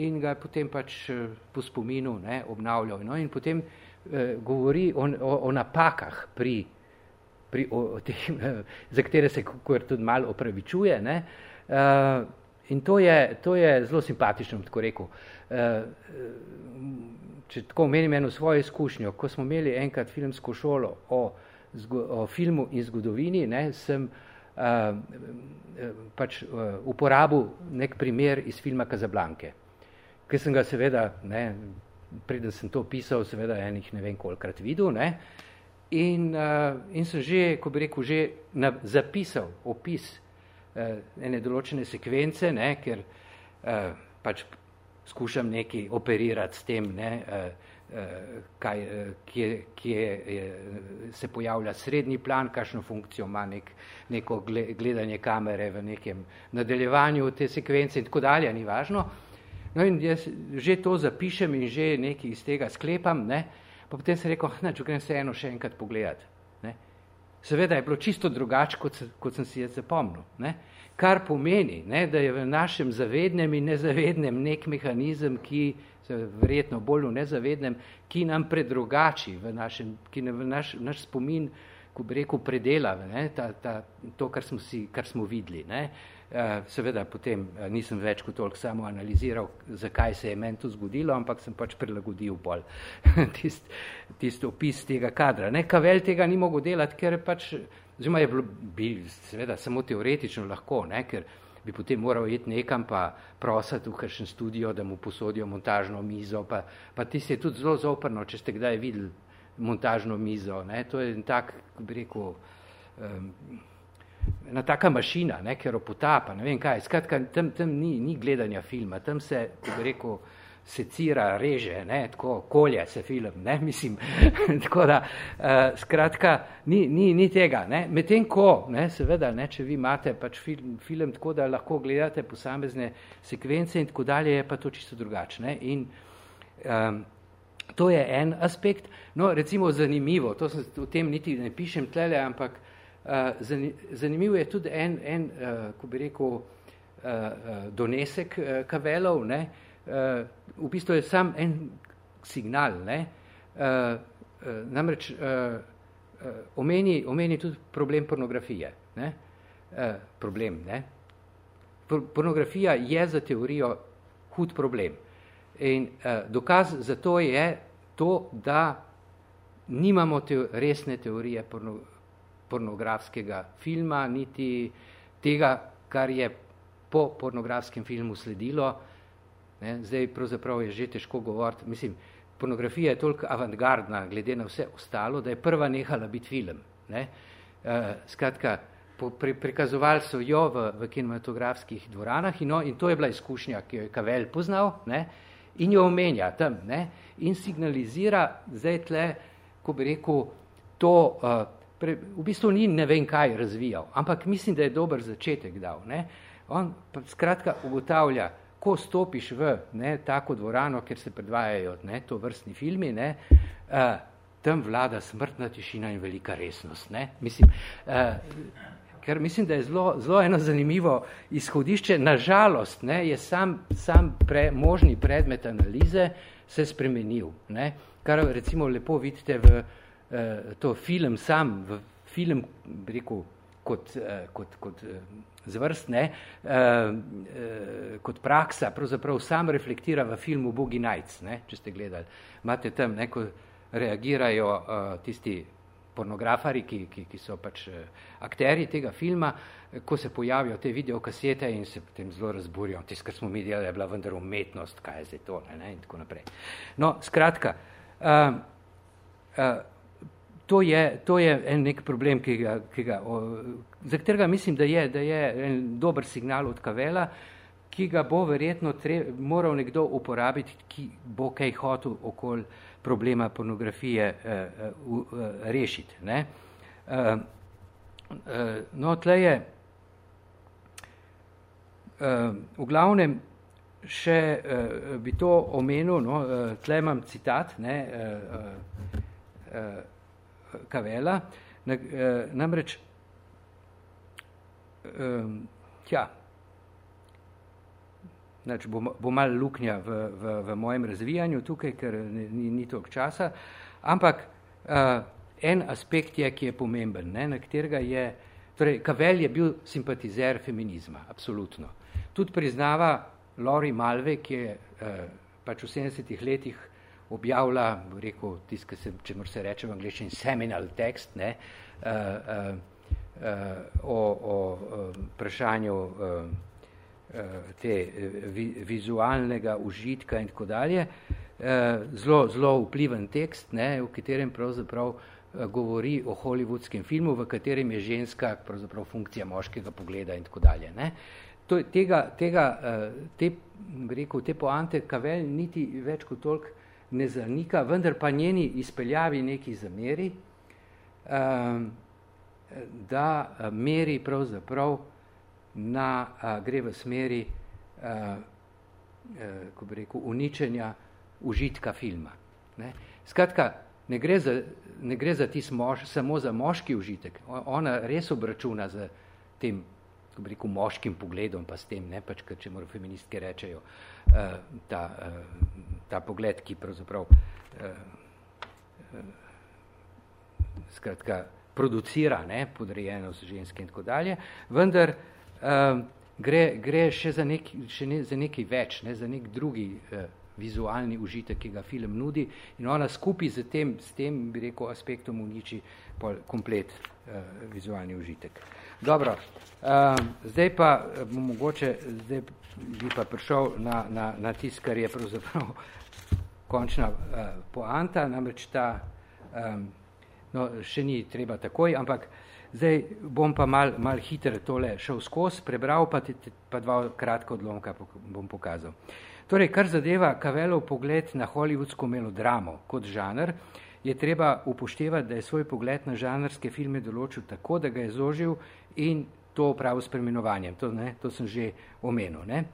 in ga potem pač eh, po spominu ne, obnavljal. No, in potem e, govori o, o, o napakah, pri, pri, o, o tem, za katere se tudi malo opravičuje. Ne. E, in to je, to je zelo simpatično, tako rekel. E, če tako omenim eno svojo izkušnjo, ko smo imeli enkrat filmsko šolo o, o filmu in zgodovini, ne, sem uh, pač uh, uporabil nek primer iz filma Kazablanke, ki sem ga seveda, ne, preden sem to pisal, seveda enih ne vem kolikrat videl, ne, in, uh, in sem že, ko bi rekel, že na, zapisal opis uh, ene določene sekvence, ne, ker uh, pač skušam nekaj operirati s tem, ne, eh, eh, kaj, eh, kje, kje se pojavlja srednji plan, kakšno funkcijo ima nek, neko gledanje kamere v nekem nadaljevanju te sekvence in tako dalje, ni važno. No in jaz že to zapišem in že nekaj iz tega sklepam, ne, pa potem sem rekel, če grem se eno še enkrat pogledati. Seveda je bilo čisto drugače, kot, kot sem si jaz zapomnil. Ne kar pomeni, ne, da je v našem zavednem in nezavednem nek mehanizem, ki verjetno bolj v nezavednem, ki nam predrugači, v našem, ki nam naš, naš spomin, ko bi rekel, predela ne, ta, ta, to, kar smo, si, kar smo videli. Ne. Uh, seveda potem uh, nisem več kot toliko samo analiziral, zakaj se je meni to zgodilo, ampak sem pač prilagodil bolj tist, tist opis tega kadra. Ne, Kavel tega ni mogel delati, ker pač Oziroma je bilo, bi seveda samo teoretično lahko, ne, ker bi potem moral iti nekam pa prosati v kakšen studio, da mu posodijo montažno mizo, pa, pa tisti je tudi zelo zoprno, če ste kdaj videli montažno mizo, ne? to je tak, bi rekel, um, ena taka mašina, ne, ker opotapa, ne vem kaj, skratka, tam, tam ni, ni gledanja filma, tam se, bi rekel, secira, reže, ne, tako kolje se film, ne, mislim, tako da, uh, skratka, ni, ni, ni tega, ne, medtem ko, ne, seveda, ne, če vi imate pač film, film tako, da lahko gledate posamezne sekvence in tako dalje, je pa to čisto drugačne in um, to je en aspekt, no, recimo zanimivo, to sem, o tem niti ne pišem tlele, ampak zanimivo je tudi en, en uh, ko bi rekel, uh, uh, donesek kavelov, ne, v bistvu je sam en signal. Ne? Namreč omeni, omeni tudi problem pornografije. Ne? Problem. Ne? Pornografija je za teorijo hud problem. In dokaz za to je to, da nimamo te, resne teorije porno, pornografskega filma, niti tega, kar je po pornografskem filmu sledilo, Ne? Zdaj pravzaprav je že težko govoriti. Mislim, pornografija je toliko avantgardna glede na vse ostalo, da je prva nehala biti film. Ne? Uh, skratka, po, pri, prikazovali so jo v, v kinematografskih dvoranah in, no, in to je bila izkušnja, ki jo je Kavel poznal ne? in jo omenja tam ne? in signalizira zdaj tle, ko bi rekel, to uh, pre, v bistvu ni ne vem kaj razvijal, ampak mislim, da je dober začetek dal. Ne? On skratka ugotavlja, ko stopiš v ne, tako dvorano, kjer se predvajajo ne, to vrstni filmi, ne, uh, tam vlada smrtna tišina in velika resnost. Ne. Mislim, uh, ker mislim, da je zelo, zelo eno zanimivo izhodišče. Nažalost, ne, je sam, sam pre, možni predmet analize se spremenil. Ne, kar recimo lepo vidite v to film sam, v film, rekel, kot, uh, kot, kot uh, zvrst, ne, kot praksa, pravzaprav sam reflektira v filmu Boogie Nights, ne, če ste gledali. Imate tam, ne, ko reagirajo tisti pornografari, ki, ki, ki so pač akteri tega filma, ko se pojavijo te videokasete in se potem zelo razburijo. Tis, kar smo mi delali, je bila vendar umetnost, kaj je zdaj to, ne, ne, in tako naprej. No, skratka, uh, uh, to je, to je en nek problem, ki ga, ki ga, o, za katerega mislim, da je, da je en dober signal od Kavela, ki ga bo verjetno tre, moral nekdo uporabiti, ki bo kaj hotel okoli problema pornografije uh, uh, uh, rešiti. Ne? Uh, uh, no, tle je uh, v glavnem še uh, bi to omenil, no, uh, tle imam citat, ne, uh, uh, uh, Kavela, eh, namreč, tja, znači, bo, bo malo luknja v, v, v mojem razvijanju tukaj, ker ni, ni toliko časa, ampak uh, en aspekt je, ki je pomemben, ne, na katerega je, torej, Kavel je bil simpatizer feminizma, absolutno. Tudi priznava Lori Malve, ki je uh, pač v 70-ih letih objavlja, rekel, tist, se, če mora se reče v angliščini, seminal tekst, ne, uh, uh, uh, o, o vprašanju uh, uh, te vi, vizualnega užitka in tako dalje. Uh, zelo, zelo vpliven tekst, ne, v katerem pravzaprav govori o hollywoodskem filmu, v katerem je ženska pravzaprav funkcija moškega pogleda in tako dalje. Ne. To, tega, tega, te, rekel, te poante Kavel niti več kot toliko ne zanika, vendar pa njeni izpeljavi neki zameri, ehm, da eh, meri pravzaprav na, eh, gre v smeri, eh, ko bi rekel, uničenja užitka filma. Ne? Skratka, ne gre za, ne gre za tis mož, samo za moški užitek. Ona res obračuna z tem, ko bi rekel, moškim pogledom, pa s tem, ne, pač, če morajo feministke rečejo, ta, ta pogled, ki pravzaprav eh, eh, skratka, producira ne, podrejenost ženske in tako dalje, vendar eh, gre, gre še, za nek, še ne, za nekaj več, ne, za nek drugi eh, vizualni užitek, ki ga film nudi in ona skupaj z tem, s tem, bi rekel, aspektom uniči komplet uh, vizualni užitek. Dobro, uh, zdaj pa bom mogoče, zdaj bi pa prišel na, na, na tist, kar je pravzaprav končna uh, poanta, namreč ta, um, no, še ni treba takoj, ampak zdaj bom pa mal, mal hiter tole šel skozi, prebral pa, te, pa dva kratka odlomka bom pokazal. Torej, kar zadeva Kavelov pogled na hollywoodsko melodramo kot žanr, je treba upoštevati, da je svoj pogled na žanrske filme določil tako, da ga je zožil in to prav s premenovanjem. To, ne, to sem že omenil. Ne.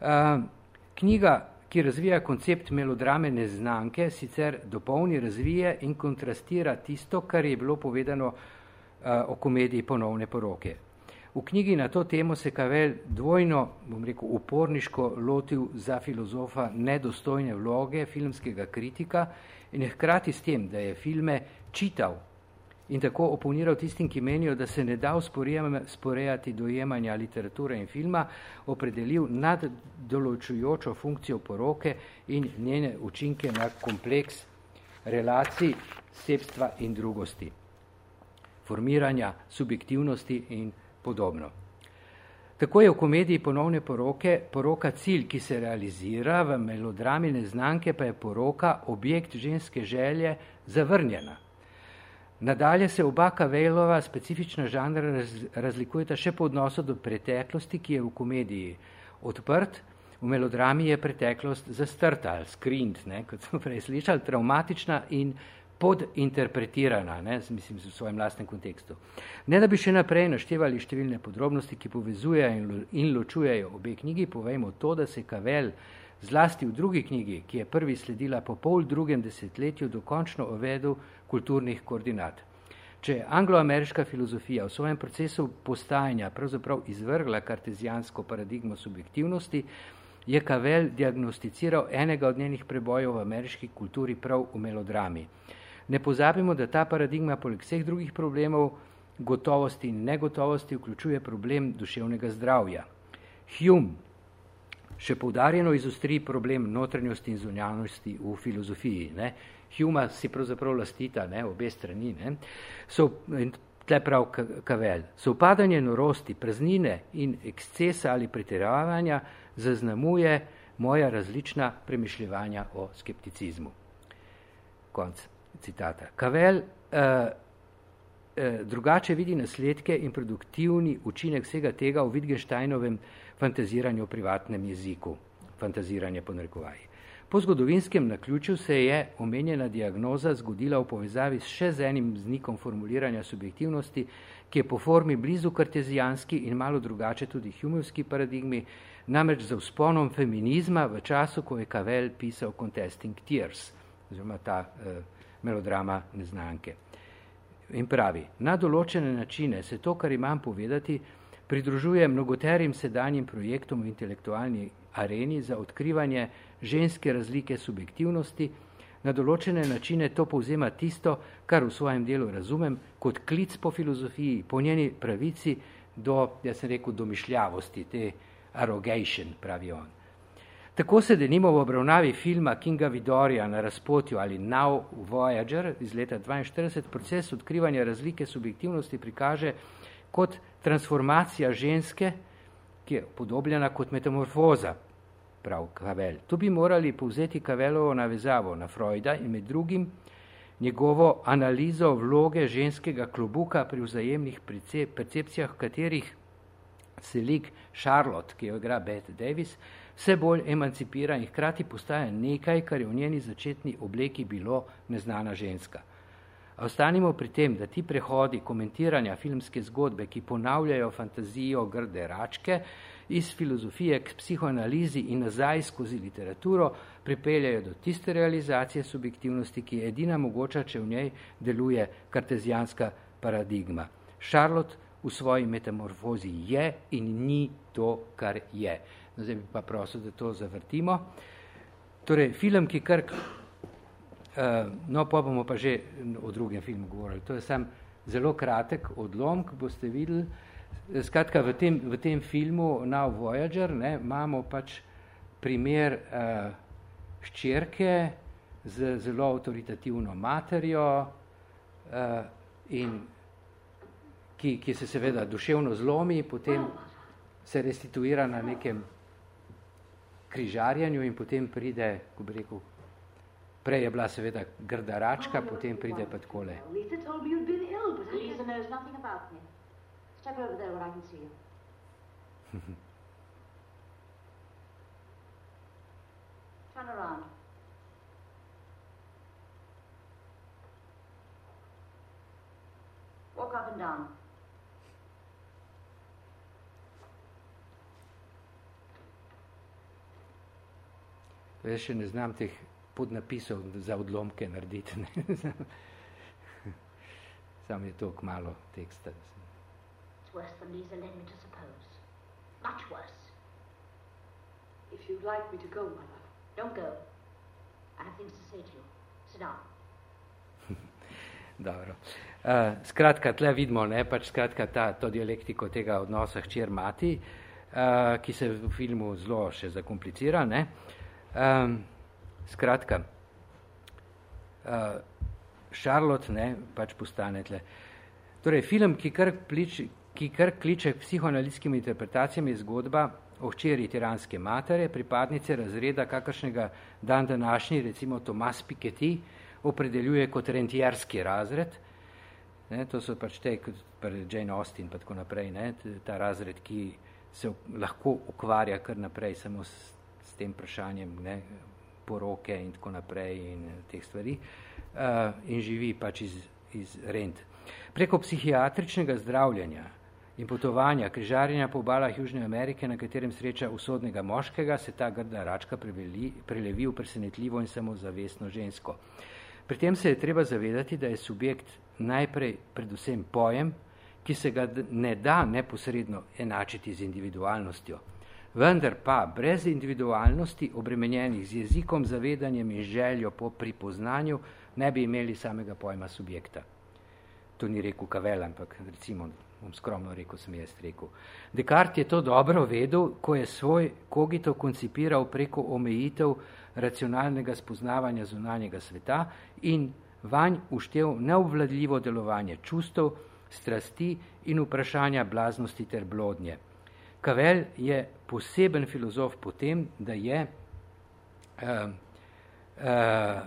Uh, knjiga ki razvija koncept melodrame neznanke, sicer dopolni, razvije in kontrastira tisto, kar je bilo povedano uh, o komediji ponovne poroke. V knjigi na to temo se Kavel dvojno, bom rekel, uporniško lotil za filozofa nedostojne vloge filmskega kritika in hkrati s tem, da je filme čital in tako oponiral tistim, ki menijo, da se ne da sporejati dojemanja literature in filma, opredelil nad določujočo funkcijo poroke in njene učinke na kompleks relacij sebstva in drugosti, formiranja subjektivnosti in podobno. Tako je v komediji ponovne poroke poroka cilj, ki se realizira, v melodrami neznanke pa je poroka objekt ženske želje zavrnjena. Nadalje se oba Kavelova specifična žanra raz, razlikujeta še po odnosu do preteklosti, ki je v komediji odprt, v melodrami je preteklost zastrta, screened, ne, kot smo prej slišali, traumatična in podinterpretirana, ne, mislim, v svojem lastnem kontekstu. Ne da bi še naprej naštevali številne podrobnosti, ki povezujejo in, lo, in ločujejo obe knjigi, povejmo to, da se Kavel zlasti v drugi knjigi, ki je prvi sledila po pol drugem desetletju, dokončno uvedel kulturnih koordinat. Če je angloameriška filozofija v svojem procesu postajanja pravzaprav izvrgla kartezijansko paradigmo subjektivnosti, je Kavel diagnosticiral enega od njenih prebojev v ameriški kulturi prav v melodrami. Ne pozabimo, da ta paradigma poleg vseh drugih problemov gotovosti in negotovosti vključuje problem duševnega zdravja. Hume, še poudarjeno izostri problem notranjosti in zunjanosti v filozofiji. Ne. Huma si pravzaprav lastita, ne, obe strani. Ne. So, in tle prav kavel. Sovpadanje norosti, praznine in ekscesa ali pretiravanja zaznamuje moja različna premišljevanja o skepticizmu. Konc citata. Kavel uh, drugače vidi nasledke in produktivni učinek vsega tega v Wittgensteinovem fantaziranje o privatnem jeziku, fantaziranje po narekovaji. Po zgodovinskem naključju se je omenjena diagnoza zgodila v povezavi s še z enim znikom formuliranja subjektivnosti, ki je po formi blizu kartezijanski in malo drugače tudi humovski paradigmi, namreč za vzponom feminizma v času, ko je Kavel pisal Contesting Tears, oziroma ta eh, melodrama neznanke. In pravi, na določene načine se to, kar imam povedati, pridružuje mnogoterim sedanjim projektom v intelektualni areni za odkrivanje ženske razlike subjektivnosti, na določene načine to povzema tisto, kar v svojem delu razumem kot klic po filozofiji, po njeni pravici do, jaz sem rekel, domišljavosti, te arrogation, pravi on. Tako se denimo v obravnavi filma Kinga Vidorja na razpotju ali Now Voyager iz leta 42 proces odkrivanja razlike subjektivnosti prikaže kot transformacija ženske, ki je podobljena kot metamorfoza, prav Kavel. Tu bi morali povzeti Kavelovo navezavo na Freuda in med drugim njegovo analizo vloge ženskega klobuka pri vzajemnih percepcijah, v katerih se lik Charlotte, ki jo igra Beth Davis, vse bolj emancipira in hkrati postaja nekaj, kar je v njeni začetni obleki bilo neznana ženska. Ostanimo pri tem, da ti prehodi komentiranja filmske zgodbe, ki ponavljajo fantazijo grde račke, iz filozofije k psihoanalizi in nazaj skozi literaturo pripeljajo do tiste realizacije subjektivnosti, ki je edina mogoča, če v njej deluje kartezijanska paradigma. Charlotte v svoji metamorfozi je in ni to, kar je. No, zdaj bi pa prosil, da to zavrtimo. Torej, film, ki kar Uh, no, pa bomo pa že o drugem filmu govorili. To je sam zelo kratek odlom, ki boste videli. Skratka, v tem, v tem filmu Now Voyager ne, imamo pač primer uh, hčerke z zelo avtoritativno materjo uh, in ki, ki se seveda duševno zlomi, potem se restituira na nekem križarjanju in potem pride, ko bi rekel, prej je bila seveda grda račka, potem pride pa takole. Lisa told me you'd been ill, but Lisa knows nothing about me. Step over there where I can see you. Turn around. Walk up and down. Jaz še ne znam teh podnapisov za odlomke narediti. Ne? Sam je to malo teksta. Worse than Lisa led me to suppose. Much worse. If you'd like me to go, my love. Don't go. I have things to say to you. Sit down. Dobro. Uh, skratka, tle vidimo, ne, pač skratka ta, to dialektiko tega odnosa hčer-mati, uh, ki se v filmu zelo še zakomplicira. Ne. Um, skratka, uh, Charlotte ne, pač postane tle. Torej, film, ki kar, plič, ki kar kliče psihoanalitskimi interpretacijami zgodba o hčeri tiranske matere, pripadnice razreda, kakršnega dan današnji, recimo Tomas Piketty, opredeljuje kot rentierski razred. Ne, to so pač te, kot Jane Austen in tako naprej, ne, ta razred, ki se lahko ukvarja kar naprej samo s, s tem vprašanjem ne, poroke in tako naprej in teh stvari uh, in živi pač iz, iz rent. Preko psihiatričnega zdravljanja in potovanja, križarjenja po obalah Južne Amerike, na katerem sreča usodnega moškega, se ta grda račka preveli, prelevi v presenetljivo in samozavestno žensko. Pri tem se je treba zavedati, da je subjekt najprej predvsem pojem, ki se ga ne da neposredno enačiti z individualnostjo. Vendar pa brez individualnosti, obremenjenih z jezikom, zavedanjem in željo po pripoznanju, ne bi imeli samega pojma subjekta. To ni rekel Kavel, ampak recimo, bom skromno rekel, sem jaz rekel. Descartes je to dobro vedel, ko je svoj kogito koncipiral preko omejitev racionalnega spoznavanja zunanjega sveta in vanj uštev neobvladljivo delovanje čustev, strasti in vprašanja blaznosti ter blodnje. Kavel je poseben filozof po tem, da je uh, uh,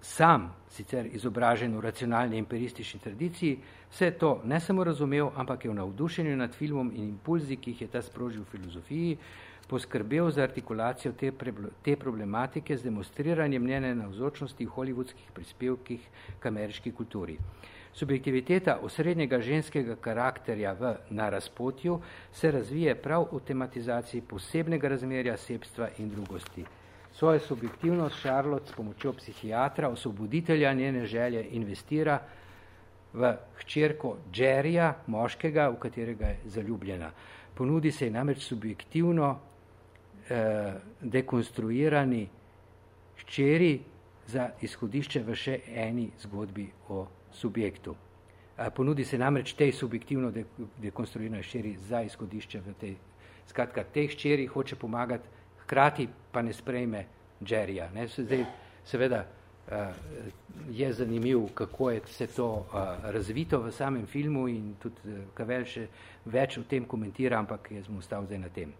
sam sicer izobražen v racionalni empiristični tradiciji, vse to ne samo razumel, ampak je v navdušenju nad filmom in impulzi, ki jih je ta sprožil v filozofiji, poskrbel za artikulacijo te, te problematike z demonstriranjem njene navzočnosti v hollywoodskih prispevkih k ameriški kulturi. Subjektiviteta osrednjega ženskega karakterja v na razpotju se razvije prav v tematizaciji posebnega razmerja sebstva in drugosti. Svojo subjektivnost Charlotte s pomočjo psihiatra, osvoboditelja njene želje investira v hčerko Jerryja, moškega, v katerega je zaljubljena. Ponudi se je namreč subjektivno eh, dekonstruirani hčeri za izhodišče v še eni zgodbi o subjektu. Ponudi se namreč tej subjektivno de, dekonstruirani hčeri za izhodišče v tej. Skratka, tej hčeri hoče pomagati, hkrati pa ne sprejme Jerryja. Ne? Zdaj, seveda, je zanimiv, kako je se to razvito v samem filmu in tudi Kavel še več o tem komentira, ampak jaz bom ostal zdaj na tem.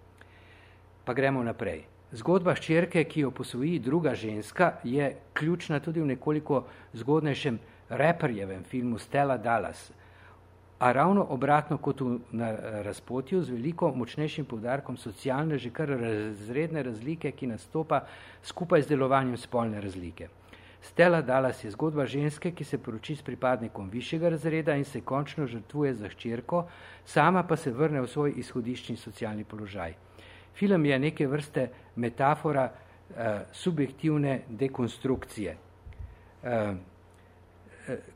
Pa gremo naprej. Zgodba ščerke, ki jo posvoji druga ženska, je ključna tudi v nekoliko zgodnejšem reperjevem filmu Stella Dallas. A ravno obratno kot v na razpotju, z veliko močnejšim povdarkom socialne, že kar razredne razlike, ki nastopa skupaj z delovanjem spolne razlike. Stella Dallas je zgodba ženske, ki se poroči s pripadnikom višjega razreda in se končno žrtvuje za hčerko, sama pa se vrne v svoj izhodiščni socialni položaj. Film je neke vrste metafora uh, subjektivne dekonstrukcije. Uh,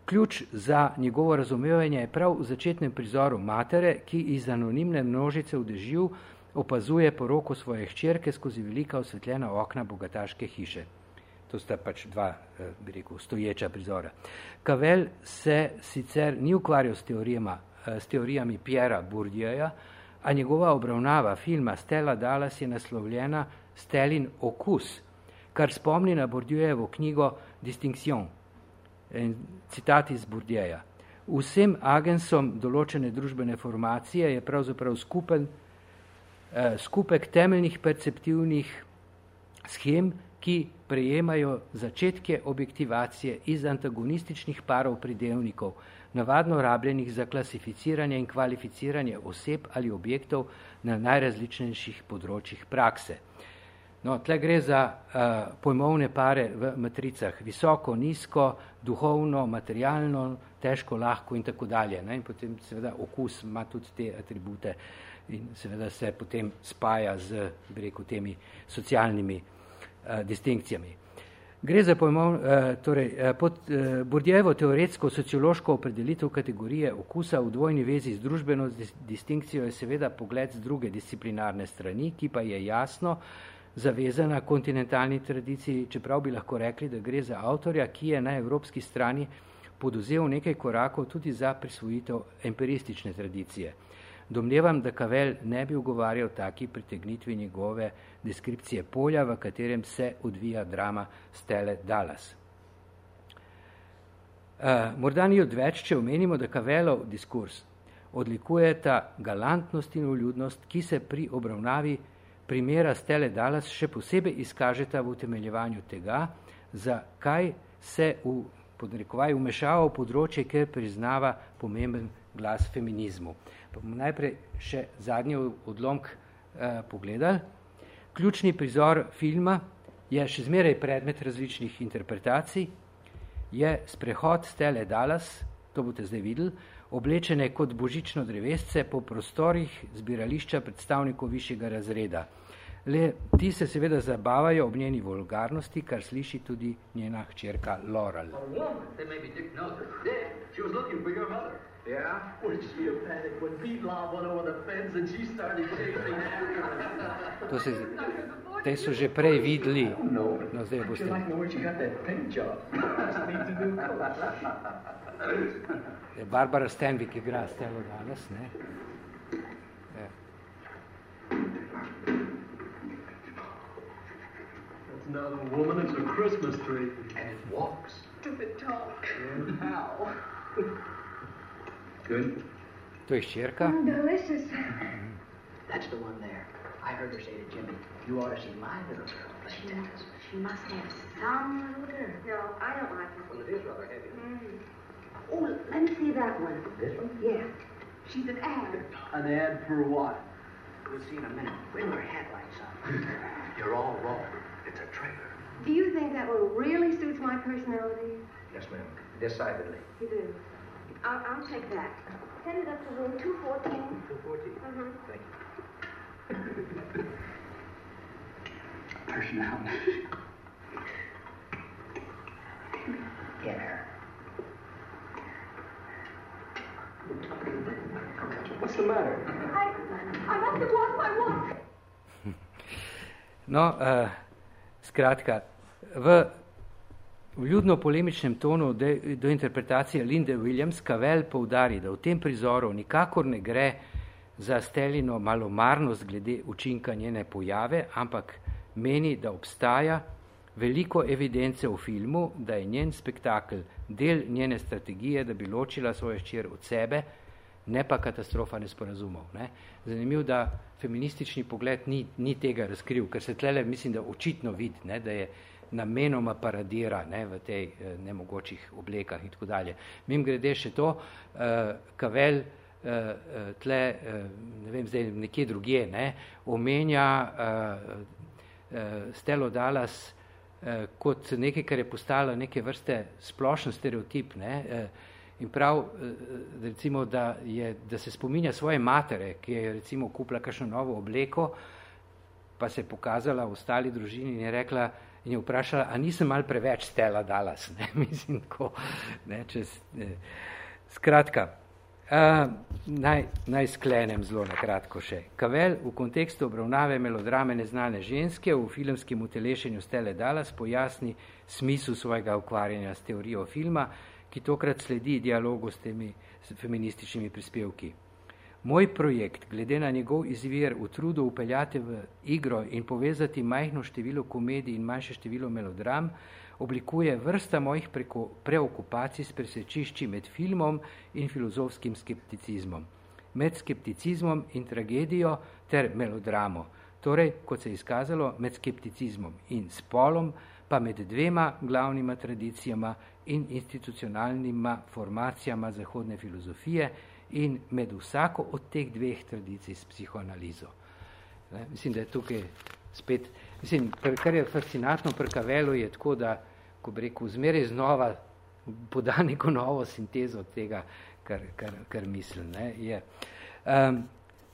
ključ za njegovo razumevanje je prav v začetnem prizoru matere, ki iz anonimne množice v dežju opazuje poroko svoje hčerke skozi velika osvetljena okna bogataške hiše. To sta pač dva, bi rekel, stoječa prizora. Kavel se sicer ni ukvarjal s, s teorijami Piera Bourdieja, a njegova obravnava filma Stella Dallas je naslovljena Stelin okus, kar spomni na Bourdiejevo knjigo Distinction, citat iz Bourdieja. Vsem agensom določene družbene formacije je pravzaprav skupen, eh, skupek temeljnih perceptivnih schem, ki prejemajo začetke objektivacije iz antagonističnih parov pridevnikov, navadno rabljenih za klasificiranje in kvalificiranje oseb ali objektov na najrazličnejših področjih prakse. No, tle gre za uh, pojmovne pare v matricah, visoko, nizko, duhovno, materialno, težko, lahko in tako dalje. Ne? In potem seveda okus ima tudi te atribute in seveda se potem spaja z, bi rekel, temi socialnimi uh, distinkcijami. Gre za pojmov, uh, torej, uh, pod uh, Bordjevo teoretsko sociološko opredelitev kategorije okusa v dvojni vezi z družbeno distinkcijo je seveda pogled z druge disciplinarne strani, ki pa je jasno, zavezana kontinentalni tradiciji, čeprav bi lahko rekli, da gre za avtorja, ki je na evropski strani poduzel nekaj korakov tudi za prisvojitev empiristične tradicije. Domnevam, da Kavel ne bi ugovarjal taki pritegnitvi njegove deskripcije polja, v katerem se odvija drama Stele Dallas. Uh, morda ni odveč, če omenimo, da Kavelov diskurs odlikuje ta galantnost in uljudnost, ki se pri obravnavi primera Stele Dallas še posebej izkažeta v utemeljevanju tega, za kaj se v podrekovaj umešava v področje, ker priznava pomemben glas feminizmu. Pa bomo najprej še zadnji odlomk eh, pogledali. Ključni prizor filma je še zmeraj predmet različnih interpretacij, je sprehod Stele Dallas, to boste zdaj videli, oblečene kot božično drevesce po prostorih zbirališča predstavnikov višjega razreda. Le ti se seveda zabavajo ob njeni vulgarnosti, kar sliši tudi njena hčerka Laurel. Yeah? Was she a panic when Pete Law went over the fence and she started chasing after To se, te so že prej videli. No, zdaj boste. Barbara Stanwyck igra Stelo danes, ne? Ja. That's not a woman, it's a Christmas tree. And it walks. Stupid talk. How? Good. To je hčerka. Delicious. That's the one there. I heard her say to Jimmy, you ought to see my little girl play tennis. She must have some little girl. No, I don't like her. Well, it is rather heavy. Oh, let me see that one. This one? Yeah. She's an ad. An ad for what? We'll see in a minute. Bring her headlights on. You're all wrong. It's a trailer. Do you think that one really suits my personality? Yes, ma'am. Decidedly. You do. I'll, I'll take that. Send it up to room 214. 214. Mm-hmm. Thank you. Personality. Get her. What's the matter? I, I must have lost my watch. No, uh, skratka, v vljudno polemičnem tonu do, do interpretacije Linde Williams Kavel poudari, da v tem prizoru nikakor ne gre za stelino malomarnost glede učinka njene pojave, ampak meni, da obstaja veliko evidence v filmu, da je njen spektakel del njene strategije, da bi ločila svojo ščer od sebe, ne pa katastrofa nesporazumov. Ne. Zanimiv, da feministični pogled ni, ni tega razkril, ker se tlele, mislim, da očitno vidi, ne, da je namenoma paradira ne, v tej eh, nemogočih oblekah in tako dalje. Mim grede še to, eh, Kavel eh, tle, eh, ne vem, zdaj nekje drugje, ne, omenja eh, eh, Stelo Dallas eh, kot nekaj, kar je postalo neke vrste splošen stereotip, ne, eh, In prav, eh, recimo, da, je, da se spominja svoje matere, ki je recimo kupila kakšno novo obleko, pa se je pokazala v ostali družini in je rekla, in je vprašala, a nisem mal preveč stela dalas, ne, mislim, ko, ne, čez, ne. Skratka, uh, naj, naj sklenem zelo na kratko še. Kavel v kontekstu obravnave melodrame neznane ženske v filmskem utelešenju Stele Dallas pojasni smislu svojega ukvarjanja s teorijo filma, ki tokrat sledi dialogu s temi feminističnimi prispevki. Moj projekt, glede na njegov izvir v trudu upeljati v igro in povezati majhno število komedij in manjše število melodram, oblikuje vrsta mojih preokupacij s presečišči med filmom in filozofskim skepticizmom, med skepticizmom in tragedijo ter melodramo, torej, kot se je izkazalo, med skepticizmom in spolom, pa med dvema glavnima tradicijama in institucionalnima formacijama zahodne filozofije in med vsako od teh dveh tradicij s psihoanalizo. Ne, mislim, da je tukaj spet, mislim, kar je fascinantno pri Kavelu je tako, da, ko bi rekel, zmeraj znova poda neko novo sintezo tega, kar, kar, kar mislim. Ne, je. Um,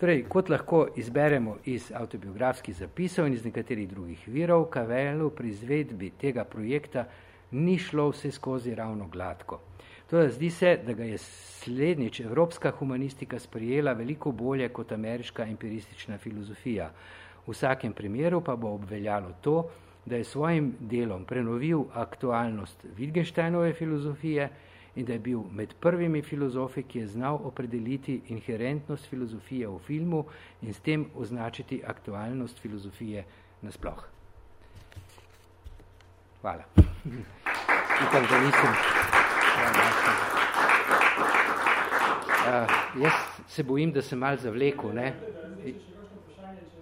torej, kot lahko izberemo iz autobiografskih zapisov in iz nekaterih drugih virov, Kavelu pri izvedbi tega projekta ni šlo vse skozi ravno gladko. To zdi se, da ga je slednjič evropska humanistika sprijela veliko bolje kot ameriška empiristična filozofija. V vsakem primeru pa bo obveljalo to, da je svojim delom prenovil aktualnost Wittgensteinove filozofije in da je bil med prvimi filozofi, ki je znal opredeliti inherentnost filozofije v filmu in s tem označiti aktualnost filozofije nasploh. Hvala. Upam, da nisem. Uh, jaz se bojim, da sem mal zavlekel, ne?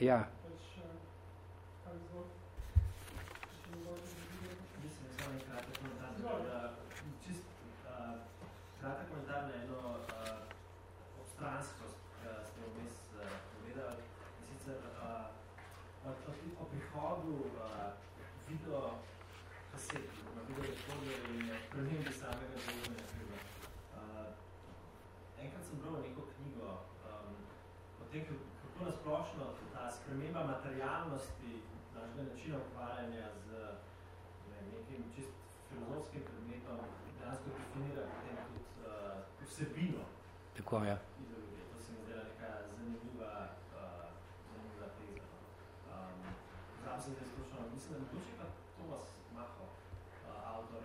Ja. Sprememba materialnosti našega načina ukvarjanja z ne, nekim čist filozofskim predmetom dejansko definira potem tudi uh, vsebino. Tako, ja. Ideologije. To se mi zdela neka zanimiva, uh, zanimiva teza. Um, znam se, da je skočno, mislim, da je pa Thomas Maho, uh, avtor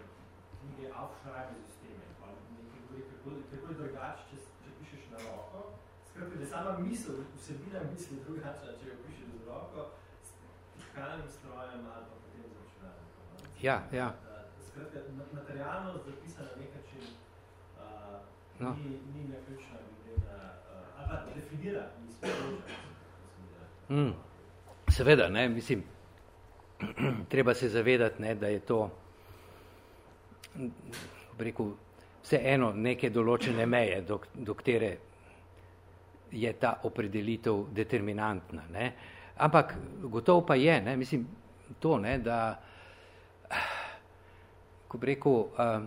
knjige Aufschreibe Systeme, pa nekaj govori, kako, kako je drugače, če, če pišeš na roko, skratka, da sama misel, vsebina misli drugačna, če jo pišeš z roko, s tikalnim strojem ali pa potem z računalnikom. Ja, ja. Skratka, materialnost zapisana na nek način uh, no. ni, ni neključna glede na, uh, ali pa definira in sporoča. Mm. Seveda, ne, mislim, treba se zavedati, ne, da je to rekel, vse eno neke določene meje, do, do katere je ta opredelitev determinantna. Ne? Ampak gotovo pa je, ne? mislim, to, ne, da, ko bi rekel, uh,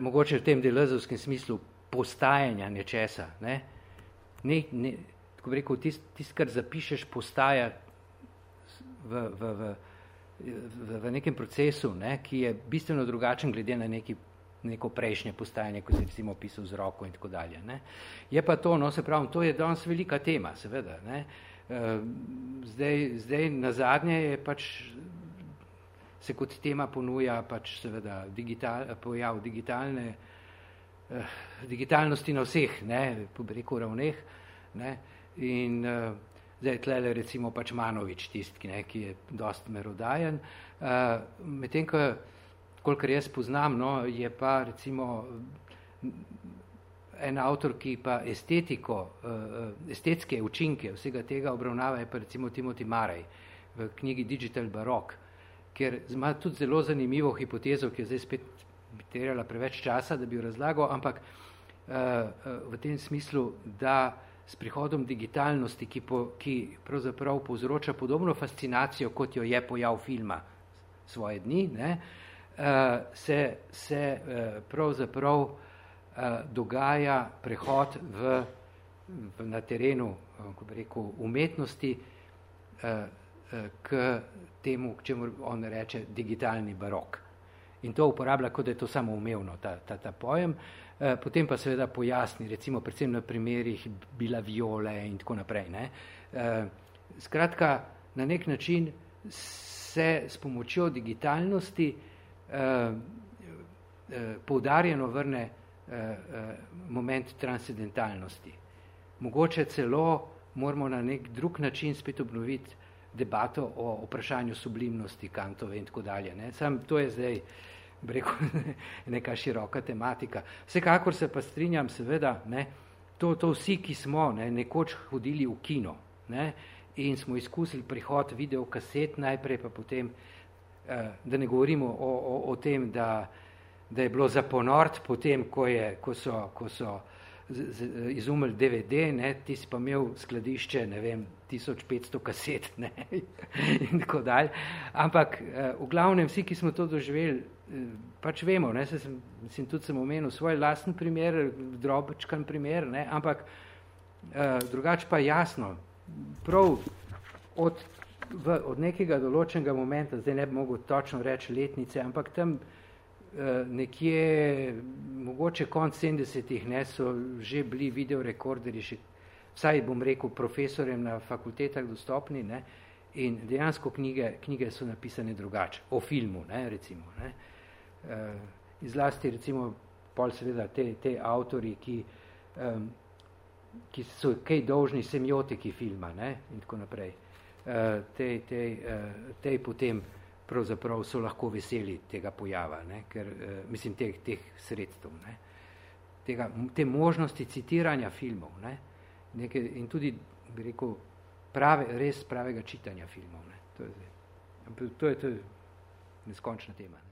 mogoče v tem delezovskem smislu postajanja nečesa, ne? Ne, ne, ko bi rekel, tist, tist, kar zapišeš, postaja v, v, v, v, v nekem procesu, ne, ki je bistveno drugačen glede na neki neko prejšnje postajanje, ko si recimo pisal z roko in tako dalje. Ne. Je pa to, no se pravim, to je danes velika tema, seveda. Ne. Eh, zdaj, zdaj na zadnje je pač se kot tema ponuja pač seveda digital, pojav digitalne, eh, digitalnosti na vseh, ne, po breku ravneh, ne, in uh, zdaj tlele recimo pač Manovič tist, ki, ne, ki je dost merodajen, uh, medtem ko kolikor jaz poznam, no, je pa recimo en avtor, ki pa estetiko, eh, estetske učinke vsega tega obravnava, je pa recimo Timothy Marej v knjigi Digital Barok, ker ima tudi zelo zanimivo hipotezo, ki je zdaj spet terjala preveč časa, da bi jo razlagal, ampak uh, v tem smislu, da s prihodom digitalnosti, ki, po, ki pravzaprav povzroča podobno fascinacijo, kot jo je pojav filma svoje dni, ne, uh, se, se uh, pravzaprav uh, dogaja prehod v, v, na terenu uh, bi rekel, umetnosti uh, uh, k temu, k čemu on reče digitalni barok. In to uporablja, kot je to samo umevno, ta, ta, ta pojem. Uh, potem pa seveda pojasni, recimo predvsem na primerih bila viole in tako naprej. Ne? Uh, skratka, na nek način se s pomočjo digitalnosti uh, poudarjeno vrne moment transcendentalnosti. Mogoče celo moramo na nek drug način spet obnoviti debato o vprašanju sublimnosti Kantove in tako dalje. Ne. Sam to je zdaj breko, neka široka tematika. Vsekakor se pa strinjam, seveda, ne, to, to vsi, ki smo ne, nekoč hodili v kino ne, in smo izkusili prihod videokaset, najprej pa potem, eh, da ne govorimo o, o, o tem, da, da je bilo za ponort potem, ko, je, ko so, ko so izumili DVD, ne, ti si pa imel skladišče, ne vem, 1500 kaset ne, in tako dalje. Ampak eh, v glavnem vsi, ki smo to doživeli, eh, pač vemo, ne, se sem, sem tudi sem omenil svoj lasten primer, drobičkan primer, ne, ampak eh, drugače pa jasno, prav od, v, od nekega določenega momenta, zdaj ne bi mogel točno reči letnice, ampak tam Eh, nekje, mogoče konc 70-ih, ne, so že bili videorekorderji, še, vsaj bom rekel, profesorjem na fakultetah dostopni, ne, in dejansko knjige, knjige so napisane drugače, o filmu, ne, recimo. Ne. E, izlasti, recimo, pol seveda te, te avtori, ki, um, ki so kaj dolžni semiotiki filma, ne, in tako naprej, e, te, te, te potem pravzaprav so lahko veseli tega pojava, ne, ker, eh, mislim, teh, teh sredstev, ne, tega, te možnosti citiranja filmov, ne, neke, in tudi, bi rekel, prave, res pravega čitanja filmov, ne, to je, to je, to je neskončna tema. Ne.